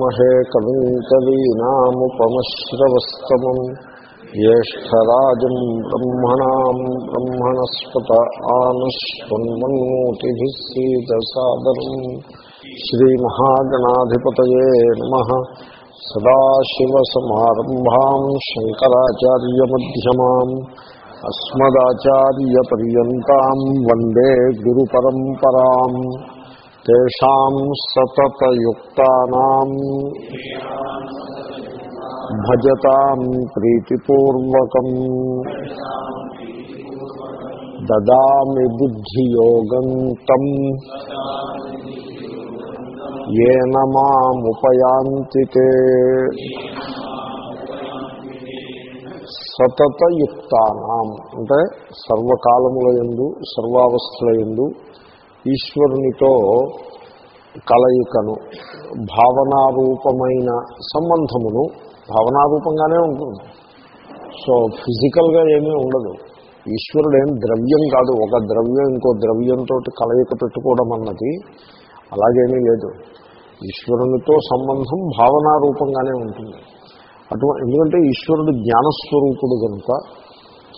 విద్మహే కవిం కవీనాముపమశ్రవస్తమం జ్యేష్టరాజం బ్రహ్మణా బ్రహ్మణస్పత ఆనశ్వన్మన్మూతిభిసీదసాదరం సదాశివసమారంభా శంకరాచార్యమ్యమా అస్మదాచార్యపర్యంతం వందే గురు పరంపరా తేషాం సతతయుక్తానాం భజతాం ప్రీతిపూర్వకం దామి బుద్ధియోగం తమ్ ఏన మాముపయాంతి సతతయుక్తానాం అంటే సర్వకాలముల ఎందు సర్వావస్థల ఎందు ఈశ్వరునితో కలయికను భావనారూపమైన సంబంధమును భావనారూపంగానే ఉంటుంది. సో ఫిజికల్గా ఏమీ ఉండదు. ఈశ్వరుడు ఏం ద్రవ్యం కాదు. ఒక ద్రవ్యం ఇంకో ద్రవ్యంతో కలయిక పెట్టుకోవడం అన్నది అలాగేమీ లేదు. ఈశ్వరునితో సంబంధం భావనారూపంగానే ఉంటుంది. అటువంటి ఎందుకంటే ఈశ్వరుడు జ్ఞానస్వరూపుడు కనుక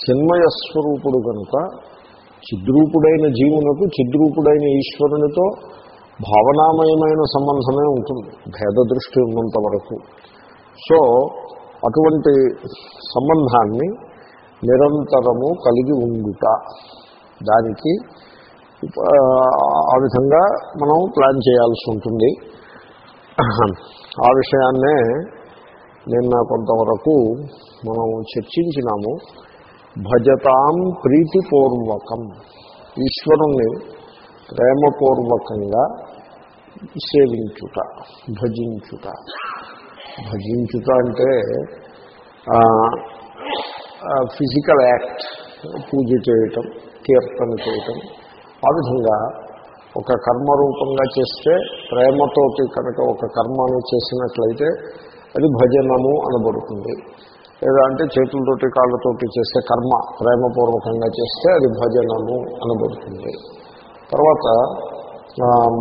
చిన్మయ స్వరూపుడు కనుక చిద్రూపుడైన జీవునకు చిద్రూపుడైన ఈశ్వరునితో భావనామయమైన సంబంధమే ఉంటుంది భేద దృష్టి ఉన్నంత వరకు. సో అటువంటి సంబంధాన్ని నిరంతరము కలిగి ఉండుట. దానికి ఆ విధంగా మనం ప్లాన్ చేయాల్సి ఉంటుంది. ఆ విషయాన్నే నిన్న కొంతవరకు మనం చర్చించినాము. భజతాం ప్రీతిపూర్వకం. ఈశ్వరుణ్ణి ప్రేమపూర్వకంగా సేవించుట భజించుట. భజించుట అంటే ఫిజికల్ యాక్ట్ పూజ చేయటం కీర్తన చేయటం. ఆ విధంగా ఒక కర్మరూపంగా చేస్తే ప్రేమతోటి కనుక ఒక కర్మను చేసినట్లయితే అది భజనము అనబడుతుంది. లేదా అంటే చేతులతోటి కాళ్ళతోటి చేసే కర్మ ప్రేమపూర్వకంగా చేస్తే అది భజనము అనబడుతుంది తర్వాత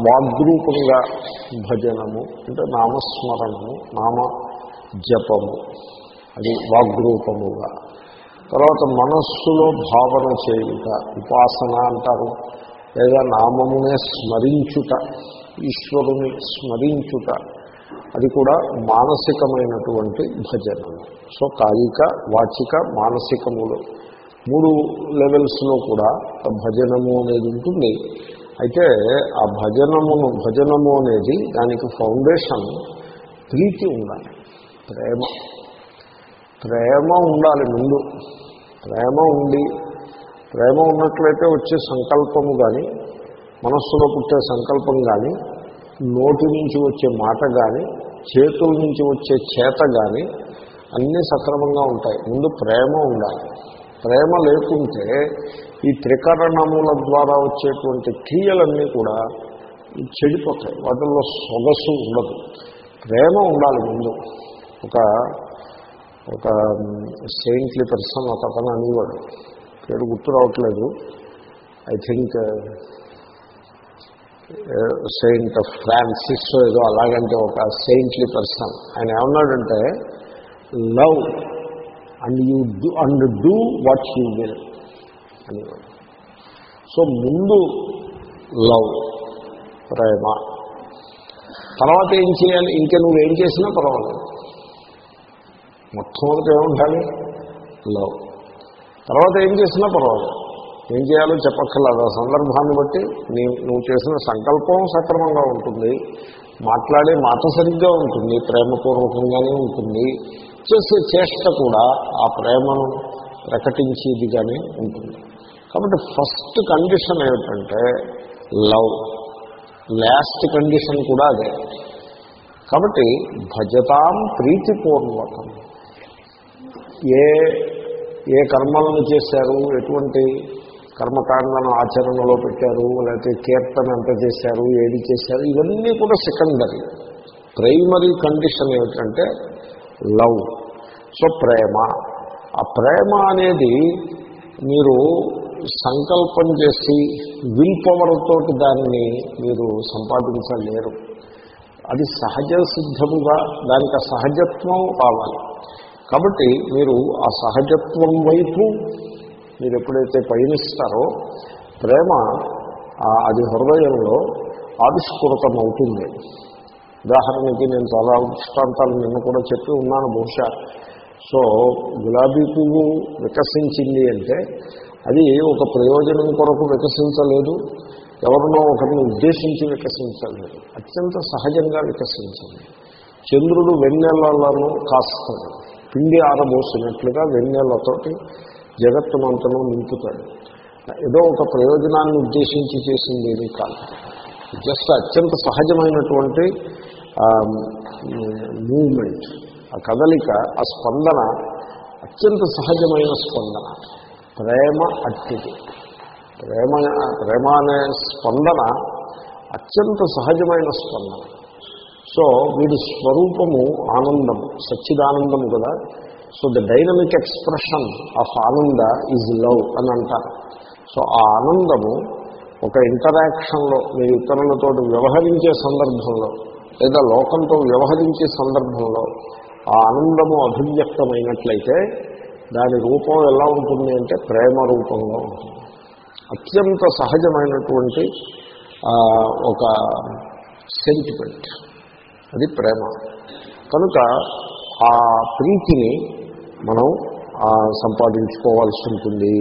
వాగ్రూపంగా భజనము అంటే నామస్మరణము నామ జపము అది వాగ్రూపముగా. తర్వాత మనస్సులో భావన చేయుట ఉపాసన అంటారు. లేదా నామమునే స్మరించుట ఈశ్వరుని స్మరించుట అది కూడా మానసికమైనటువంటి భజనము సో కాయిక వాచిక మానసికములు. మూడు లెవెల్స్లో కూడా భజనము అనేది ఉంటుంది. అయితే ఆ భజనమును భజనము అనేది దానికి ఫౌండేషన్ ప్రీతి ఉండాలి. ప్రేమ. ప్రేమ ఉండాలి ముందు. ప్రేమ ఉండి ప్రేమ ఉన్నట్లయితే వచ్చే సంకల్పము కానీ మనస్సులో పుట్టే సంకల్పం కానీ నోటి నుంచి వచ్చే మాట కానీ చేతుల నుంచి వచ్చే చేత కానీ అన్నీ సక్రమంగా ఉంటాయి. ముందు ప్రేమ ఉండాలి. ప్రేమ లేకుంటే ఈ త్రికరణముల ద్వారా వచ్చేటువంటి క్రియలన్నీ కూడా చెడిపోతాయి. వాటిల్లో సొగసు ఉండదు. ప్రేమ ఉండాలి ముందు. ఒక ఒక సెయింట్లీ పర్సన్ ఒక అతను అనేవాడు. పేరు గుర్తు రావట్లేదు. ఐ థింక్ సెయింట్ ఫ్రాన్సిస్ ఏదో అలాగంటే ఒక సెయింట్లీ పర్సన్ ఆయన ఏమన్నాడంటే love and you do and do what you will అని సో ముందు లవ్ ప్రేమ. తర్వాత ఏం చేయాలి? ఇంకా నువ్వేం చేసినా పర్వాలేదు. మొట్టమొదటి ఏముండాలి? లవ్ తర్వాత ఏం చేసినా పర్వాలేదు. ఏం చేయాలో చెప్పక్కర్లేదు. ఆ సందర్భాన్ని బట్టి నీ నువ్వు చేసిన సంకల్పం సక్రమంగా ఉంటుంది. మాట్లాడే మాట సరిగ్గా ఉంటుంది. ప్రేమపూర్వకంగానే ఉంటుంది. చేసే చేష్ట కూడా ఆ ప్రేమను ప్రకటించేదిగానే ఉంటుంది. కాబట్టి ఫస్ట్ కండిషన్ ఏమిటంటే లవ్. లాస్ట్ కండిషన్ కూడా అదే. కాబట్టి భజతాం ప్రీతిపూర్వకం. ఏ ఏ కర్మలను చేశారు? ఎటువంటి కర్మకాండను ఆచరణలో పెట్టారు లేకపోతే కీర్తన ఎంత చేశారు ఏది చేశారు ఇవన్నీ కూడా సెకండరీ ప్రైమరీ కండిషన్ ఏమిటంటే లవ్. సో ప్రేమ. ఆ ప్రేమ అనేది మీరు సంకల్పం చేసి విల్ పవర్తో దాన్ని మీరు సంపాదించలేరు. అది సహజ సిద్ధముగా దానికి సహజత్వం కావాలి. కాబట్టి మీరు ఆ సహజత్వం వైపు మీరు ఎప్పుడైతే పయనిస్తారో ప్రేమ అది హృదయంలో ఆవిష్కృతమవుతుంది. ఉదాహరణకి నేను చాలా దృష్టాంతాలు నిన్న కూడా చెప్పి ఉన్నాను బహుశా. సో గులాబీ పువ్వు వికసించింది అంటే అది ఒక ప్రయోజనం కొరకు వికసించలేదు ఎవరినో ఒకరిని ఉద్దేశించి వికసించలేదు. అత్యంత సహజంగా వికసించింది. చంద్రుడు వెన్నెలలను కాస్తాడు. పిండి ఆరబోసినట్లుగా వెన్నెలతోటి జగత్తునంతను నింపుతాడు. ఏదో ఒక ప్రయోజనాన్ని ఉద్దేశించి చేసింది ఏది కాదు. జస్ట్ అత్యంత సహజమైనటువంటి మూమెంట్ ఆ కదలిక ఆ స్పందన అత్యంత సహజమైన స్పందన ప్రేమ అట్టిది ప్రేమ ప్రేమ అనే స్పందన అత్యంత సహజమైన స్పందన. సో వీడి స్వరూపము ఆనందం సచ్చిదానందము కదా. So the dynamic expression of ananda is love అని అంటారు. సో ఆ ఆనందము ఒక ఇంటరాక్షన్లో మీరు ఇతరులతో వ్యవహరించే సందర్భంలో లేదా లోకంతో వ్యవహరించే సందర్భంలో ఆ ఆనందము అభివ్యక్తమైనట్లయితే దాని రూపం ఎలా ఉంటుంది అంటే ప్రేమ రూపంలో ఉంటుంది. అత్యంత సహజమైనటువంటి ఒక సెంటిమెంట్ అది ప్రేమ. కనుక ఆ ప్రీతిని మనం సంపాదించుకోవాల్సి ఉంటుంది.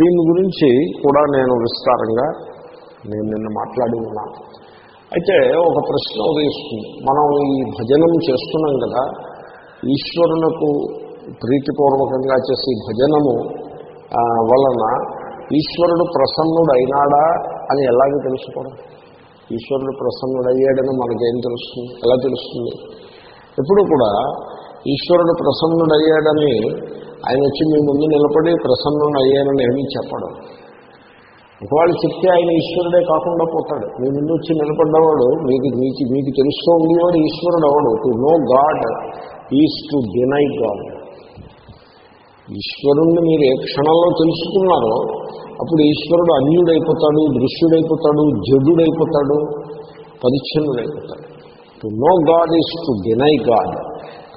దీని గురించి కూడా నేను విస్తారంగా నేను నిన్న మాట్లాడి ఉన్నాను. అయితే ఒక ప్రశ్న ఉదయిస్తుంది. మనం ఈ భజనం చేస్తున్నాం కదా ఈశ్వరునకు ప్రీతిపూర్వకంగా చేసే భజనము వలన ఈశ్వరుడు ప్రసన్నుడు అయినాడా అని ఎలాగ తెలుసుకోవడం? ఈశ్వరుడు ప్రసన్నుడు అయ్యాడని మనకేం తెలుస్తుంది? ఎలా తెలుస్తుంది? ఎప్పుడు కూడా ఈశ్వరుడు ప్రసన్నుడయ్యాడని ఆయన వచ్చి మీ ముందు నిలబడి ప్రసన్నుడయ్యానని ఏమీ చెప్పడం. ఒకవేళ చెప్తే ఆయన ఈశ్వరుడే కాకుండా పోతాడు. మీ ముందు వచ్చి నిలబడ్డవాడు మీకు మీకు మీకు తెలుస్తూ ఉండేవాడు ఈశ్వరుడు అవడు to know God is to deny God ఈశ్వరుణ్ణి మీరు ఏ క్షణంలో తెలుసుకున్నారో అప్పుడు ఈశ్వరుడు అన్యుడైపోతాడు దృశ్యుడైపోతాడు జడుడైపోతాడు పరిచ్ఛన్నుడైపోతాడు. To know God is to deny God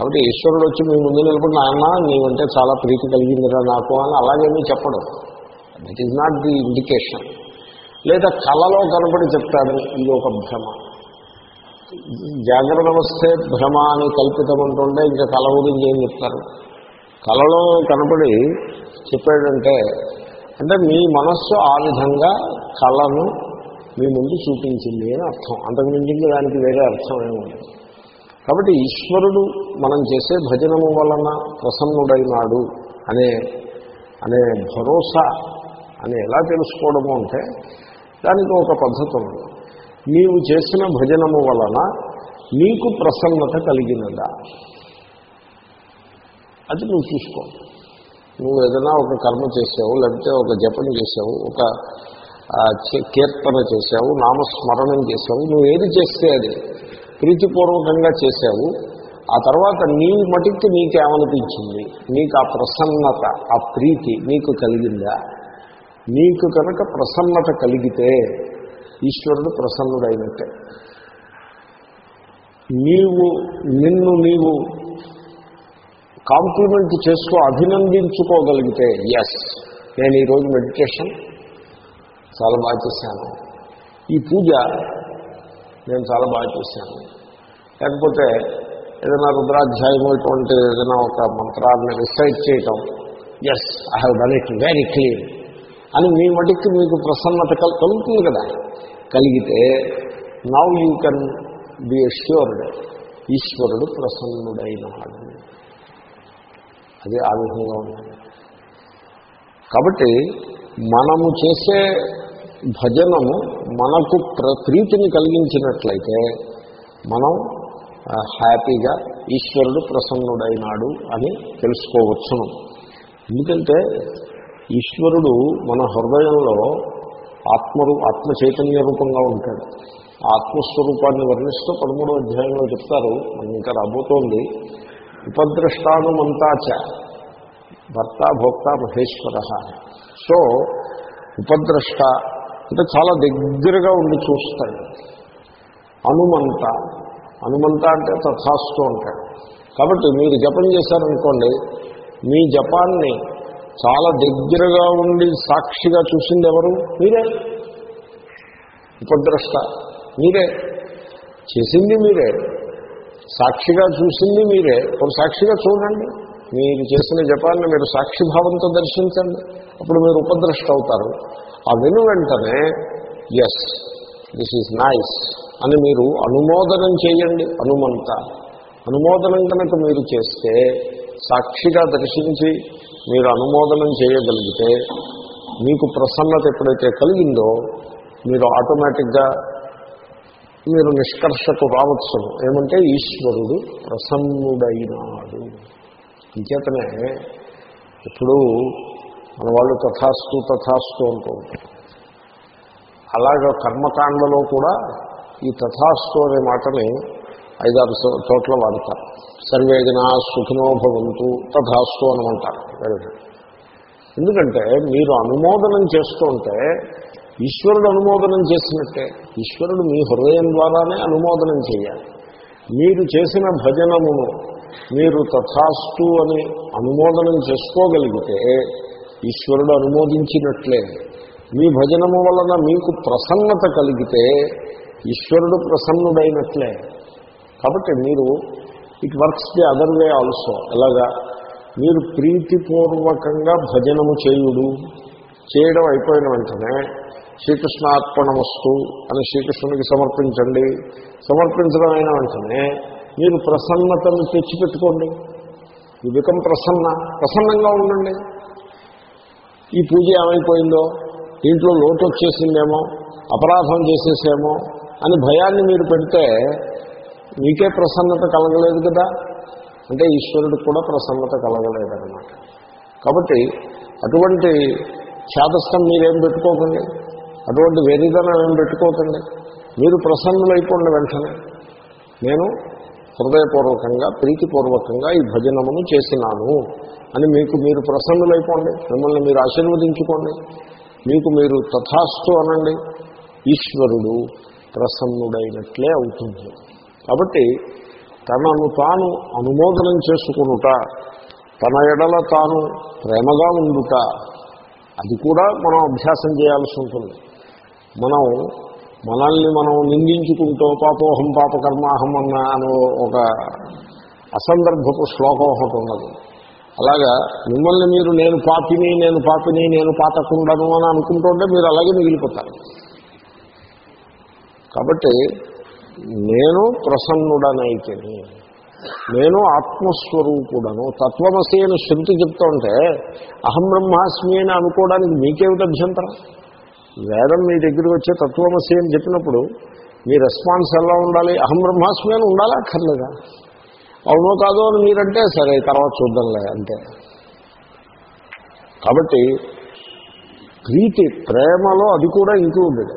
కాబట్టి ఈశ్వరుడు వచ్చి మీ ముందు నిలబడి నాన్న నీవంటే చాలా ప్రీతి కలిగిందిరా నాకు అని అలాగేమీ చెప్పడం. That is not the indication లేదా కళలో కనబడి చెప్తాడు ఇది ఒక భ్రమ. జాగ్రత్త వస్తే భ్రమ అని కల్పితమంటుంటే ఇంకా కళ గురించి ఏం చెప్తారు? కళలో కనబడి చెప్పాడంటే అంటే మీ మనస్సు ఆ విధంగా కళను మీ ముందు చూపించింది అని అర్థం. అంతకుమించి దానికి వేరే అర్థం ఏముంది? కాబట్టి ఈశ్వరుడు మనం చేసే భజనము వలన ప్రసన్నుడైనాడు అనే అనే భరోసా అని ఎలా తెలుసుకోవడము అంటే దానికి ఒక పద్ధతి ఉంది. నీవు చేసిన భజనము వలన నీకు ప్రసన్నత కలిగినదా? అది నువ్వు చూసుకో. నువ్వు ఏదైనా ఒక కర్మ చేసావు లేకపోతే ఒక జపం చేసావు ఒక కీర్తన చేసావు నామస్మరణం చేసావు నువ్వు ఏది చేస్తే అది. ప్రీతిపూర్వకంగా చేశావు. ఆ తర్వాత నీ మటుక్కి నీకేమనిపించింది? నీకు ఆ ప్రసన్నత ఆ ప్రీతి నీకు కలిగిందా? నీకు కనుక ప్రసన్నత కలిగితే ఈశ్వరుడు ప్రసన్నుడైనట్టే. నీవు నిన్ను నీవు కాంప్లిమెంట్ చేసుకో అభినందించుకోగలిగితే ఎస్ నేను ఈరోజు మెడిటేషన్ చాలా బాగా చేశాను. ఈ పూజ నేను చాలా బాగా చేశాను. లేకపోతే ఏదైనా రుద్రాధ్యాయం ఇటువంటి ఏదైనా ఒక మంత్రాన్ని రిసైట్ చేయటం yes I have done it very clean అని మీ మటుకు మీకు ప్రసన్నత కల్ కలుగుతుంది కదా. కలిగితే now you can be assured ఈశ్వరుడు ప్రసన్నుడైనాడు. అది ఆ విధంగా ఉంటుంది. కాబట్టి మనము చేసే భజనము మనకు ప్రీతిని కలిగించినట్లయితే మనం హ్యాపీగా ఈశ్వరుడు ప్రసన్నుడైనాడు అని తెలుసుకోవచ్చును ఎందుకంటే ఈశ్వరుడు మన హృదయంలో ఆత్మరు ఆత్మ చైతన్య రూపంగా ఉంటాడు. ఆత్మస్వరూపాన్ని వర్ణిస్తూ పదమూడో అధ్యాయంలో చెప్తారు. మనం ఇంకా రాబోతోంది. ఉపద్రష్టానుమంతాచ భర్త భోక్త మహేశ్వర. సో ఉపద్రష్ట అంటే చాలా దగ్గరగా ఉండి చూస్తాడు. హనుమంత. హనుమంత అంటే తథాస్తు అంటాడు. కాబట్టి మీరు జపం చేశారనుకోండి మీ జపాన్ని చాలా దగ్గరగా ఉండి సాక్షిగా చూసింది ఎవరు? మీరే. ఉపద్రష్ట. మీరే. చేసింది మీరే. సాక్షిగా చూసింది మీరే. ఒక సాక్షిగా చూడండి. మీరు చేసిన జపాన్ని మీరు సాక్షిభావంతో దర్శించండి. అప్పుడు మీరు ఉపద్రష్ట అవుతారు. ఆ వెను వెంటనే ఎస్ దిస్ ఈజ్ నైస్ అని మీరు అనుమోదనం చేయండి. అనుమంత అనుమోదనం కనుక మీరు చేస్తే సాక్షిగా దర్శించి మీరు అనుమోదనం చేయగలిగితే మీకు ప్రసన్నత ఎప్పుడైతే కలిగిందో మీరు ఆటోమేటిక్గా మీరు నిష్కర్షకు రావచ్చును ఏమంటే ఈశ్వరుడు ప్రసన్నుడైనాడు. ఇంచేతనే ఇప్పుడు మన వాళ్ళు తథాస్తు తథాస్తు అంటూ ఉంటారు. అలాగే కర్మకాండలో కూడా ఈ తథాస్తు అనే మాటని ఐదారు చోట్ల వాడతారు. సర్వేదిన సుఖినో భవంతు తథాస్తు అని అంటారు ఎందుకంటే మీరు అనుమోదనం చేస్తుంటే ఈశ్వరుడు అనుమోదనం చేసినట్టే. ఈశ్వరుడు మీ హృదయం ద్వారానే అనుమోదనం చేయాలి. మీరు చేసిన భజనమును మీరు తథాస్తు అని అనుమోదనం చేసుకోగలిగితే ఈశ్వరుడు అనుమోదించినట్లే. మీ భజనము వలన మీకు ప్రసన్నత కలిగితే ఈశ్వరుడు ప్రసన్నుడైనట్లే. కాబట్టి మీరు it works the other way also. ఎలాగా మీరు ప్రీతిపూర్వకంగా భజనము చేయుడు. చేయడం అయిపోయిన వెంటనే శ్రీకృష్ణార్పణమస్తు అని శ్రీకృష్ణునికి సమర్పించండి. సమర్పించడం అయిన వెంటనే మీరు ప్రసన్నతను తెచ్చిపెట్టుకోండి. ఈ బికం ప్రసన్న ప్రసన్నంగా ఉండండి. ఈ పూజ ఏమైపోయిందో? దీంట్లో లోటు వచ్చేసిందేమో? అపరాధం చేసేసేమో? అని భయాన్ని మీరు పెడితే మీకే ప్రసన్నత కలగలేదు కదా? అంటే ఈశ్వరుడికి కూడా ప్రసన్నత కలగలేదన్నమాట. కాబట్టి అటువంటి ఛాదస్థం మీరేం పెట్టుకోకండి. అటువంటి వెరిదనం ఏం పెట్టుకోకండి. మీరు ప్రసన్నులైపోండి వెంటనే. నేను హృదయపూర్వకంగా ప్రీతిపూర్వకంగా ఈ భజనమును చేసినాను అని మీకు మీరు ప్రసన్నులైపోండి. మిమ్మల్ని మీరు ఆశీర్వదించుకోండి. మీకు మీరు తథాస్తు అనండి. ఈశ్వరుడు ప్రసన్నుడైనట్లే అవుతుంది. కాబట్టి తనను తాను అనుమోదనం చేసుకునుట తన ఎడల తాను ప్రేమగా ఉండుట అది కూడా మనం అభ్యాసం చేయాల్సి ఉంటుంది. మనం మనల్ని మనం నిందించుకుంటూ పాపోహం పాపకర్మాహం అన్న అని ఒక అసందర్భపు శ్లోకం ఒకటి ఉన్నది. అలాగా మిమ్మల్ని మీరు నేను పాపిని నేను పాపిని నేను పాతకుండను అని అనుకుంటుంటే మీరు అలాగే మిగిలిపోతారు. కాబట్టి నేను ప్రసన్నుడనైతేని నేను ఆత్మస్వరూపుడను తత్వమసి అని శృతి చెప్తుంటే అహం బ్రహ్మాస్మి అని అనుకోవడానికి మీకేమిటి అభ్యంతరం? వేదం మీ దగ్గరికి వచ్చే తత్వమసి అని చెప్పినప్పుడు మీ రెస్పాన్స్ ఎలా ఉండాలి? అహం బ్రహ్మాస్మి అని ఉండాలా? అక్కర్లేదా? అవునో కాదో అని మీరంటే సరే తర్వాత చూద్దాంలే అంతే కాబట్టి ప్రీతి ప్రేమలో అది కూడా included.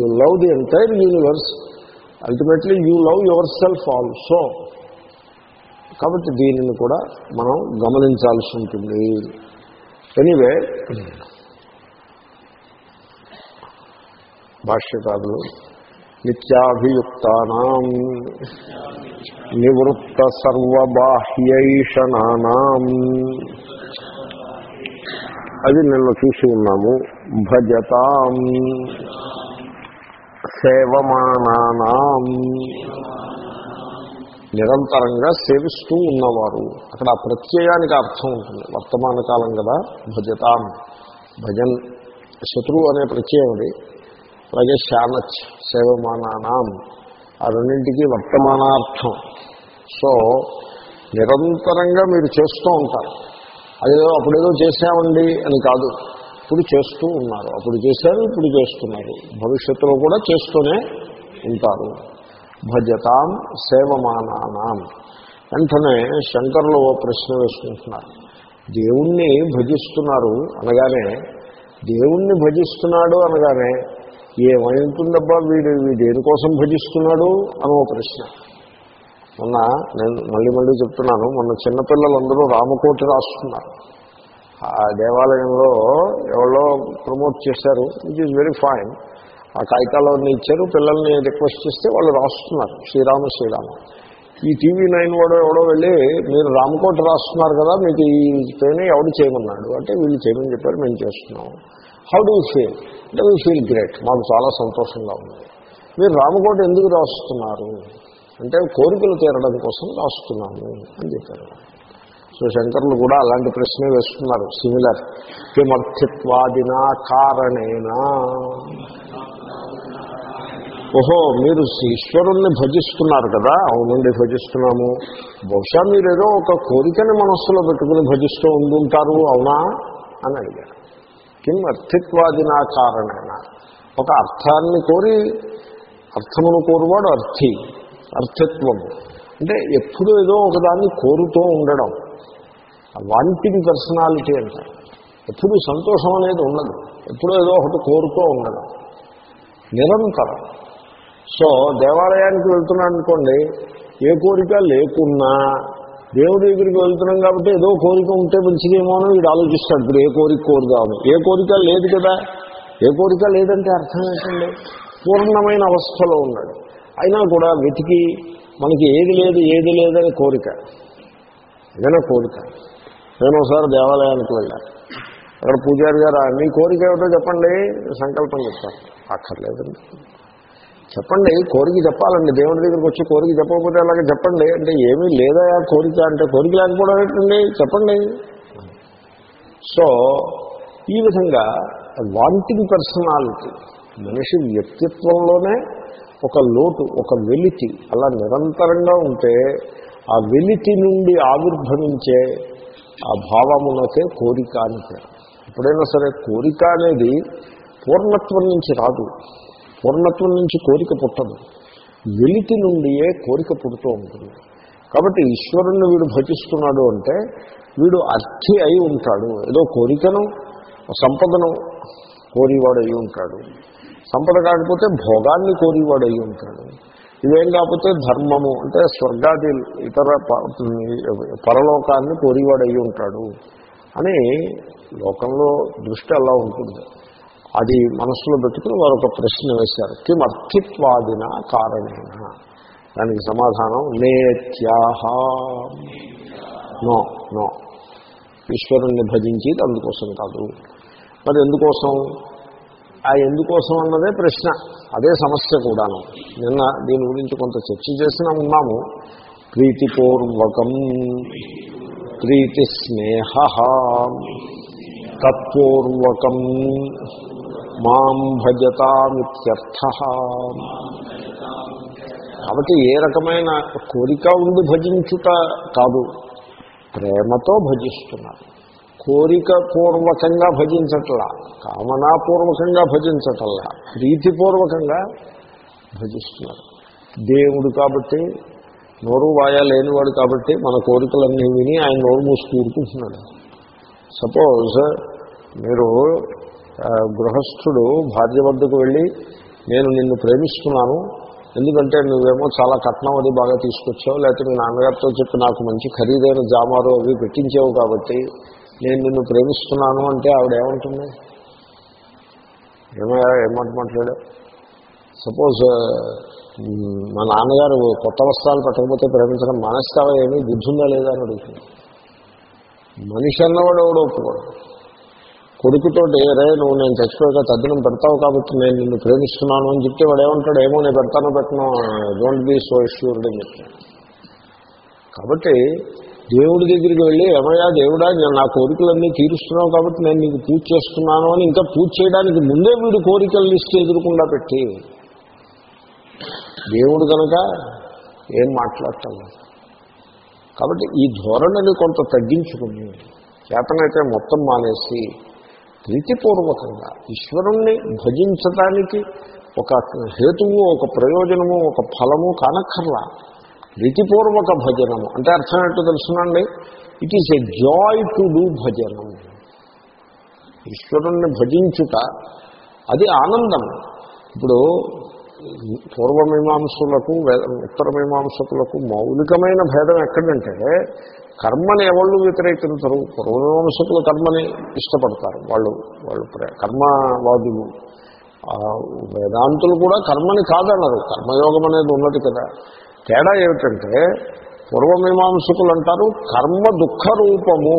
You love the entire universe ultimately you love yourself also కాబట్టి దీనిని కూడా మనం గమనించాల్సి ఉంటుంది. ఎనీవే భాష్యకారులు నిత్యాభియుక్తానాం నివృత్త సర్వబాహ్యైషణానాం. అది నిన్న చూసి ఉన్నాము. భజతాం సేవమానానాం. నిరంతరంగా సేవిస్తూ ఉన్నవారు. అక్కడ ఆ ప్రత్యయానికి అర్థం ఉంటుంది. వర్తమాన కాలం కదా భజతాం. భజన్ శత్రువు అనే ప్రత్యయం అది. అలాగే శానచ్ సేవమానానాం ఆ రెండింటికి వర్తమానార్థం. సో నిరంతరంగా మీరు చేస్తూ ఉంటారు. అదేదో అప్పుడేదో చేశామండి అని కాదు. ఇప్పుడు చేస్తూ ఉన్నారు. అప్పుడు చేశారు ఇప్పుడు చేస్తున్నారు. భవిష్యత్తులో కూడా చేస్తూనే ఉంటారు. భజతాం సేవమానానాం. వెంటనే శంకర్లు ఓ ప్రశ్న వేసుకుంటున్నారు. దేవుణ్ణి భజిస్తున్నారు అనగానే దేవుణ్ణి భజిస్తున్నాడు అనగానే ఏమై ఉంటుందబ్బా వీడు? వీడు దేనికోసం భజిస్తున్నాడు అని ఓ ప్రశ్న. మొన్న నేను మళ్ళీ మళ్ళీ చెప్తున్నాను మొన్న చిన్నపిల్లలందరూ రామకోటి రాస్తున్నారు. ఆ దేవాలయంలో ఎవరో ప్రమోట్ చేశారు విచ్ ఈజ్ వెరీ ఫైన్ ఆ కాగితాలన్నీ ఇచ్చారు పిల్లల్ని రిక్వెస్ట్ చేస్తే వాళ్ళు రాస్తున్నారు శ్రీరామ శ్రీరామ. ఈ టీవీ నైన్ వాడు ఎవడో వెళ్ళి మీరు రామకోట రాస్తున్నారు కదా మీకు ఈ పెయిన్ ఎవడు చేయమన్నాడు? అంటే వీళ్ళు చేయమని చెప్పారు మేము చేస్తున్నాం. హౌ డూ ఫీల్ అంటే వీ ఫీల్ గ్రేట్ మాకు చాలా సంతోషంగా ఉంది. మీరు రామకోట ఎందుకు రాస్తున్నారు? అంటే కోరికలు తీరడం కోసం రాస్తున్నాము అని చెప్పారు. సో శంకర్లు కూడా అలాంటి ప్రశ్నే వేస్తున్నారు. సిమిలర్ కిమర్థిత్వాదినా కారణేనా? ఓహో మీరు ఈశ్వరుణ్ణి భజిస్తున్నారు కదా అవునండి భజిస్తున్నాము. బహుశా మీరు ఏదో ఒక కోరికని మనస్సులో పెట్టుకుని భజిస్తూ ఉండుంటారు అవునా? అని అడిగారు. కిం అర్థిత్వాదినా కారణేన? ఒక అర్థాన్ని కోరి అర్థమును కోరువాడు అర్థి అర్థత్వము అంటే ఎప్పుడూ ఏదో ఒకదాన్ని కోరుతూ ఉండడం. వాంటింగ్ పర్సనాలిటీ అంటారు ఎప్పుడూ సంతోషం అనేది ఉండదు. ఎప్పుడూ ఏదో ఒకటి కోరుతూ ఉండడం. నిరంతరం. సో దేవాలయానికి వెళ్తున్నాను అనుకోండి ఏ కోరిక లేకున్నా దేవుడి దగ్గరికి వెళ్తున్నాం కాబట్టి ఏదో కోరిక ఉంటే మంచిదేమో అని వీడు ఆలోచిస్తాడు. ఇప్పుడు ఏ కోరిక కోరుదామని ఏ కోరిక లేదు కదా? ఏ కోరిక లేదంటే అర్థం ఏంటండి? పూర్ణమైన అవస్థలో ఉన్నాడు. అయినా కూడా వెతికి మనకి ఏది లేదు ఏది లేదని కోరిక. ఏదైనా కోరిక. నేను ఒకసారి దేవాలయానికి వెళ్ళాను అక్కడ పూజారి గారు మీ కోరిక ఏమిటో చెప్పండి. సంకల్పం చెప్తాను అక్కర్లేదండి. చెప్పండి కోరిక చెప్పాలండి. దేవుడి దగ్గరికి వచ్చి కోరిక చెప్పకపోతే అలాగే చెప్పండి? అంటే ఏమీ లేదా కోరిక? అంటే కోరిక లేకపోవడం ఏంటండి? చెప్పండి. సో ఈ విధంగా వాంటింగ్ పర్సనాలిటీ మనిషి వ్యక్తిత్వంలోనే ఒక లోటు ఒక వెలితి అలా నిరంతరంగా ఉంటే ఆ వెలితి నుండి ఆవిర్భవించే ఆ భావమునకే కోరిక అని పేరు. ఎప్పుడైనా సరే కోరిక అనేది పూర్ణత్వం నుంచి రాదు. పూర్ణత్వం నుంచి కోరిక పుట్టదు. వెలితి నుండియే కోరిక పుడుతూ ఉంటుంది. కాబట్టి ఈశ్వరుణ్ణి వీడు భజిస్తున్నాడు అంటే వీడు అర్థి అయి ఉంటాడు. ఏదో కోరికను సంపదను కోరివాడు అయి ఉంటాడు. సంపద కాకపోతే భోగాన్ని కోరివాడు అయి ఉంటాడు. ఇవేం కాకపోతే ధర్మము అంటే స్వర్గాది ఇతర పరలోకాన్ని కోరివాడు అయి ఉంటాడు. అని లోకంలో దృష్టి అలా ఉంటుంది. అది మనస్సులో పెట్టుకుని వారు ఒక ప్రశ్న వేశారు. కిమర్థిత్వాదిన కారణేన. దానికి సమాధానం నేత్యాహ. No no. ఈశ్వరుణ్ణి భజించేది అందుకోసం కాదు. మరి ఎందుకోసం? ఆ ఎందుకోసం అన్నదే ప్రశ్న. అదే సమస్య కూడాను. నిన్న దీని గురించి కొంత చర్చ చేసిన ఉన్నాము. ప్రీతిపూర్వకం ప్రీతి స్నేహ తత్పూర్వకం మాం భజతామిత్యర్థ. కాబట్టి ఏ రకమైన కోరిక ఉండి భజించుట కాదు ప్రేమతో భజిస్తున్నారు. కోరిక పూర్వకంగా భజించట్లా కామనాపూర్వకంగా భజించటల్లా ప్రీతిపూర్వకంగా భజిస్తున్నారు. దేవుడు కాబట్టి నోరు వాయా లేనివాడు కాబట్టి మన కోరికలన్నీ విని ఆయన నోరు మూసి కూరుకుంటున్నాడు సపోజ్ మీరు గృహస్థుడు భార్య వద్దకు వెళ్ళి నేను నిన్ను ప్రేమిస్తున్నాను. ఎందుకంటే నువ్వేమో చాలా కట్నం అది బాగా తీసుకొచ్చావు. లేకపోతే మీ నాన్నగారితో చెప్పి నాకు మంచి ఖరీదైన జామారు అవి పెట్టించావు కాబట్టి నేను నిన్ను ప్రేమిస్తున్నాను అంటే ఆవిడ ఏమంటుంది? ఏమయ్యా ఏమంట సపోజ్ మా నాన్నగారు కొత్త వస్త్రాలు పెట్టకపోతే ప్రేమించడం మానేస్తావా ఏమీ? బుద్ధి ఉందా లేదా? అని అడుగుతుంది. మనిషి అన్నవాడు ఎవడో ఒప్పుకోడు. కొడుకుతో రే నువ్వు నేను చచ్చిపోయాక తద్దినం పెడతావు కాబట్టి నేను నిన్ను ప్రేమిస్తున్నాను అని చెప్తే వాడు ఏమంటాడు ఏమో నేను పెడతాను పెట్టను డోంట్ బీ సో ఇష్యూర్డ్ అని చెప్తాను కాబట్టి దేవుడి దగ్గరికి వెళ్ళి ఏమయ్యా దేవుడా నేను నా కోరికలన్నీ తీరుస్తున్నావు కాబట్టి నేను నీకు పూజ చేస్తున్నాను అని ఇంకా పూజ చేయడానికి ముందే వీడు కోరికల లిస్ట్ ఎదురకుండా పెట్టి దేవుడు కనుక ఏం మాట్లాడటం కాబట్టి ఈ ధోరణిని కొంత తగ్గించుకుని చేతనైతే మొత్తం మానేసి ప్రీతిపూర్వకంగా ఈశ్వరుణ్ణి భజించటానికి ఒక హేతువు ఒక ప్రయోజనము ఒక ఫలము కానక్కర్లా. ప్రీతిపూర్వక భజనము. అంటే అర్థం ఏంటో తెలుసునండి? It is a joy to do భజనం. ఈశ్వరుణ్ణి భజించుట అది ఆనందం. ఇప్పుడు పూర్వమీమాంసులకు ఉత్తరమీమాంసకులకు మౌలికమైన భేదం ఎక్కడంటే కర్మని ఎవళ్ళు వ్యతిరేకించరు. పూర్వమీమాంసకులు కర్మని ఇష్టపడతారు. వాళ్ళు వాళ్ళు కర్మవాదులు. వేదాంతులు కూడా కర్మని కాదన్నారు కర్మయోగం అనేది ఉన్నది కదా. తేడా ఏమిటంటే పూర్వమీమాంసకులు అంటారు కర్మ దుఃఖ రూపము.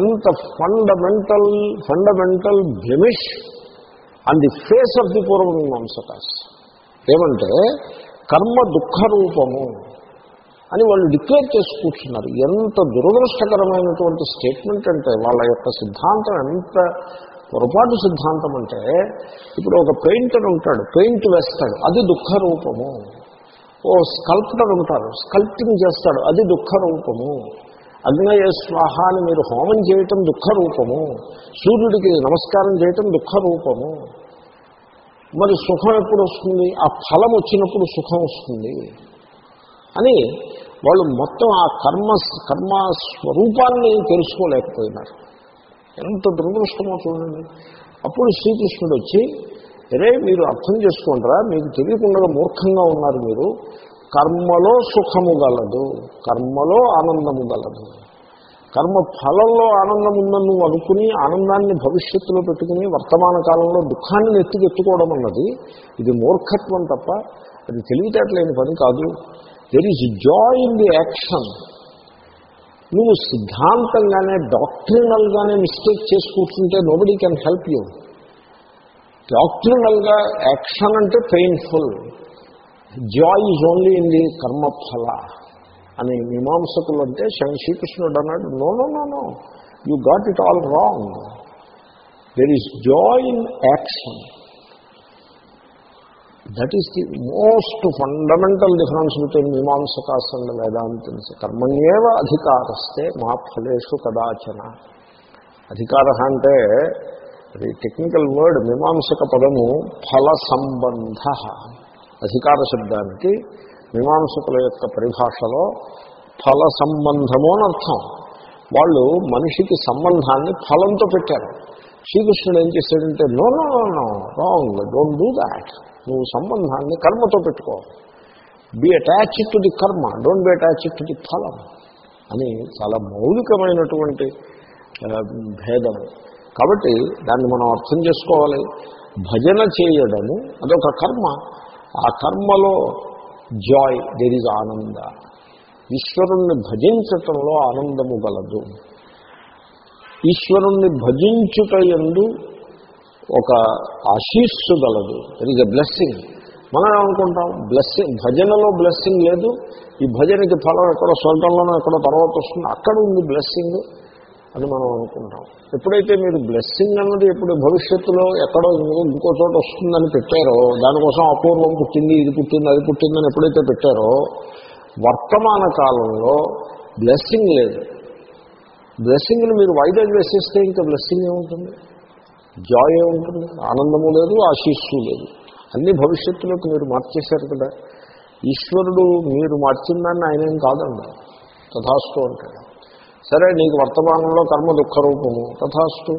ఎంత fundamental fundamental blemish on the face of the Purvamimamsakas ఏమంటే కర్మ దుఃఖ రూపము అని వాళ్ళు డిక్లేర్ చేసి కూర్చున్నారు. ఎంత దురదృష్టకరమైనటువంటి స్టేట్మెంట్ అంటే వాళ్ళ యొక్క సిద్ధాంతం ఎంత పొరపాటు సిద్ధాంతం అంటే ఇప్పుడు ఒక పెయింటర్ ఉంటాడు పెయింట్ వేస్తాడు అది దుఃఖ రూపము ఓ స్కల్ప్టర్ ఉంటారు స్కల్ప్టింగ్ చేస్తాడు అది దుఃఖ రూపము అగ్నయ స్వాహ అని మీరు హోమం చేయటం దుఃఖ రూపము సూర్యుడికి నమస్కారం చేయటం దుఃఖ రూపము మరి సుఖం ఎప్పుడు వస్తుంది? ఆ ఫలం వచ్చినప్పుడు సుఖం వస్తుంది. అని వాళ్ళు మొత్తం ఆ కర్మ కర్మ స్వరూపాన్ని తెలుసుకోలేకపోయినారు. ఎంత దురదృష్టమో చూడండి. అప్పుడు శ్రీకృష్ణుడు వచ్చి అరే మీరు అర్థం చేసుకోండిరా మీకు తెలియకుండా మూర్ఖంగా ఉన్నారు మీరు. కర్మలో సుఖము గలదు కర్మలో ఆనందము గలదు. కర్మ ఫలంలో ఆనందం ఉందని నువ్వు అనుకుని ఆనందాన్ని భవిష్యత్తులో పెట్టుకుని వర్తమాన కాలంలో దుఃఖాన్ని నెత్తికెత్తుకోవడం అన్నది ఇది మూర్ఖత్వం తప్ప అది తెలివితేటలేని పని కాదు. There is joy in the action నువ్వు సిద్ధాంతంగానే డాక్టరినల్గానే మిస్టేక్ చేసి కూర్చుంటే నోబడీ కెన్ హెల్ప్ యూ డాక్టరినల్గా యాక్షన్ అంటే painful joy is only in the karmaphala అని మీమాంసకులు అంటే శ్రీకృష్ణుడు అన్నాడు no no no no you got it all wrong there is joy in action that is the most fundamental difference between Mimamsakas and Vedantins కర్మణ్యేవ అధికారస్తే మా ఫలేషు కదాచన. అధికార అంటే అది టెక్నికల్ వర్డ్ మీమాంసక పదము ఫల సంబంధ అధికార శబ్దానికి మీమాంసకుల యొక్క పరిభాషలో ఫల సంబంధము అని అర్థం. వాళ్ళు మనిషికి సంబంధాన్ని ఫలంతో పెట్టారు. శ్రీకృష్ణుడు ఏం చేశాడంటే no no no wrong don't do that నువ్వు సంబంధాన్ని కర్మతో పెట్టుకో. Be attach to the karma don't be attach to the phalam అని చాలా మౌలికమైనటువంటి భేదం. కాబట్టి దాన్ని మనం అర్థం చేసుకోవాలి. భజన చేయడము అదొక కర్మ. ఆ కర్మలో జాయ్ దెర్ ఈజ్ ఆనంద. ఈశ్వరుణ్ణి భజించటంలో ఆనందము గలదు. ఈశ్వరుణ్ణి భజించుట ఎందు ఒక ఆశీస్సు గలదు. దర్ ఈజ్ ఎ బ్లెస్సింగ్ మనం అనుకుంటాం బ్లెస్సింగ్ భజనలో బ్లెస్సింగ్ లేదు. ఈ భజనకి ఫలం ఎక్కడో స్వర్గంలోనో ఎక్కడో తర్వాత వస్తుంది. అక్కడ ఉంది బ్లెస్సింగ్ అని మనం అనుకుంటాం. ఎప్పుడైతే మీరు బ్లెస్సింగ్ అన్నది ఎప్పుడు భవిష్యత్తులో ఎక్కడో ఇంకో- ఇంకో చోట వస్తుందని పెట్టారో దానికోసం అపూర్వం పుట్టింది ఇది పుట్టింది అది పుట్టిందని ఎప్పుడైతే పెట్టారో వర్తమాన కాలంలో బ్లెస్సింగ్ లేదు. బ్లెస్సింగ్ని మీరు వాయిదా వేసేస్తే ఇంకా బ్లెస్సింగ్ ఏముంటుంది? జాయ్ ఏముంటుంది? ఆనందము లేదు ఆశీస్సు లేదు. అన్ని భవిష్యత్తులోకి మీరు మార్చేశారు కదా. ఈశ్వరుడు మీరు మార్చిందని ఆయన ఏం కాదండి. తథాస్తు అంటాడు. సరే నీకు వర్తమానంలో కర్మ దుఃఖరూపము తథాస్తు.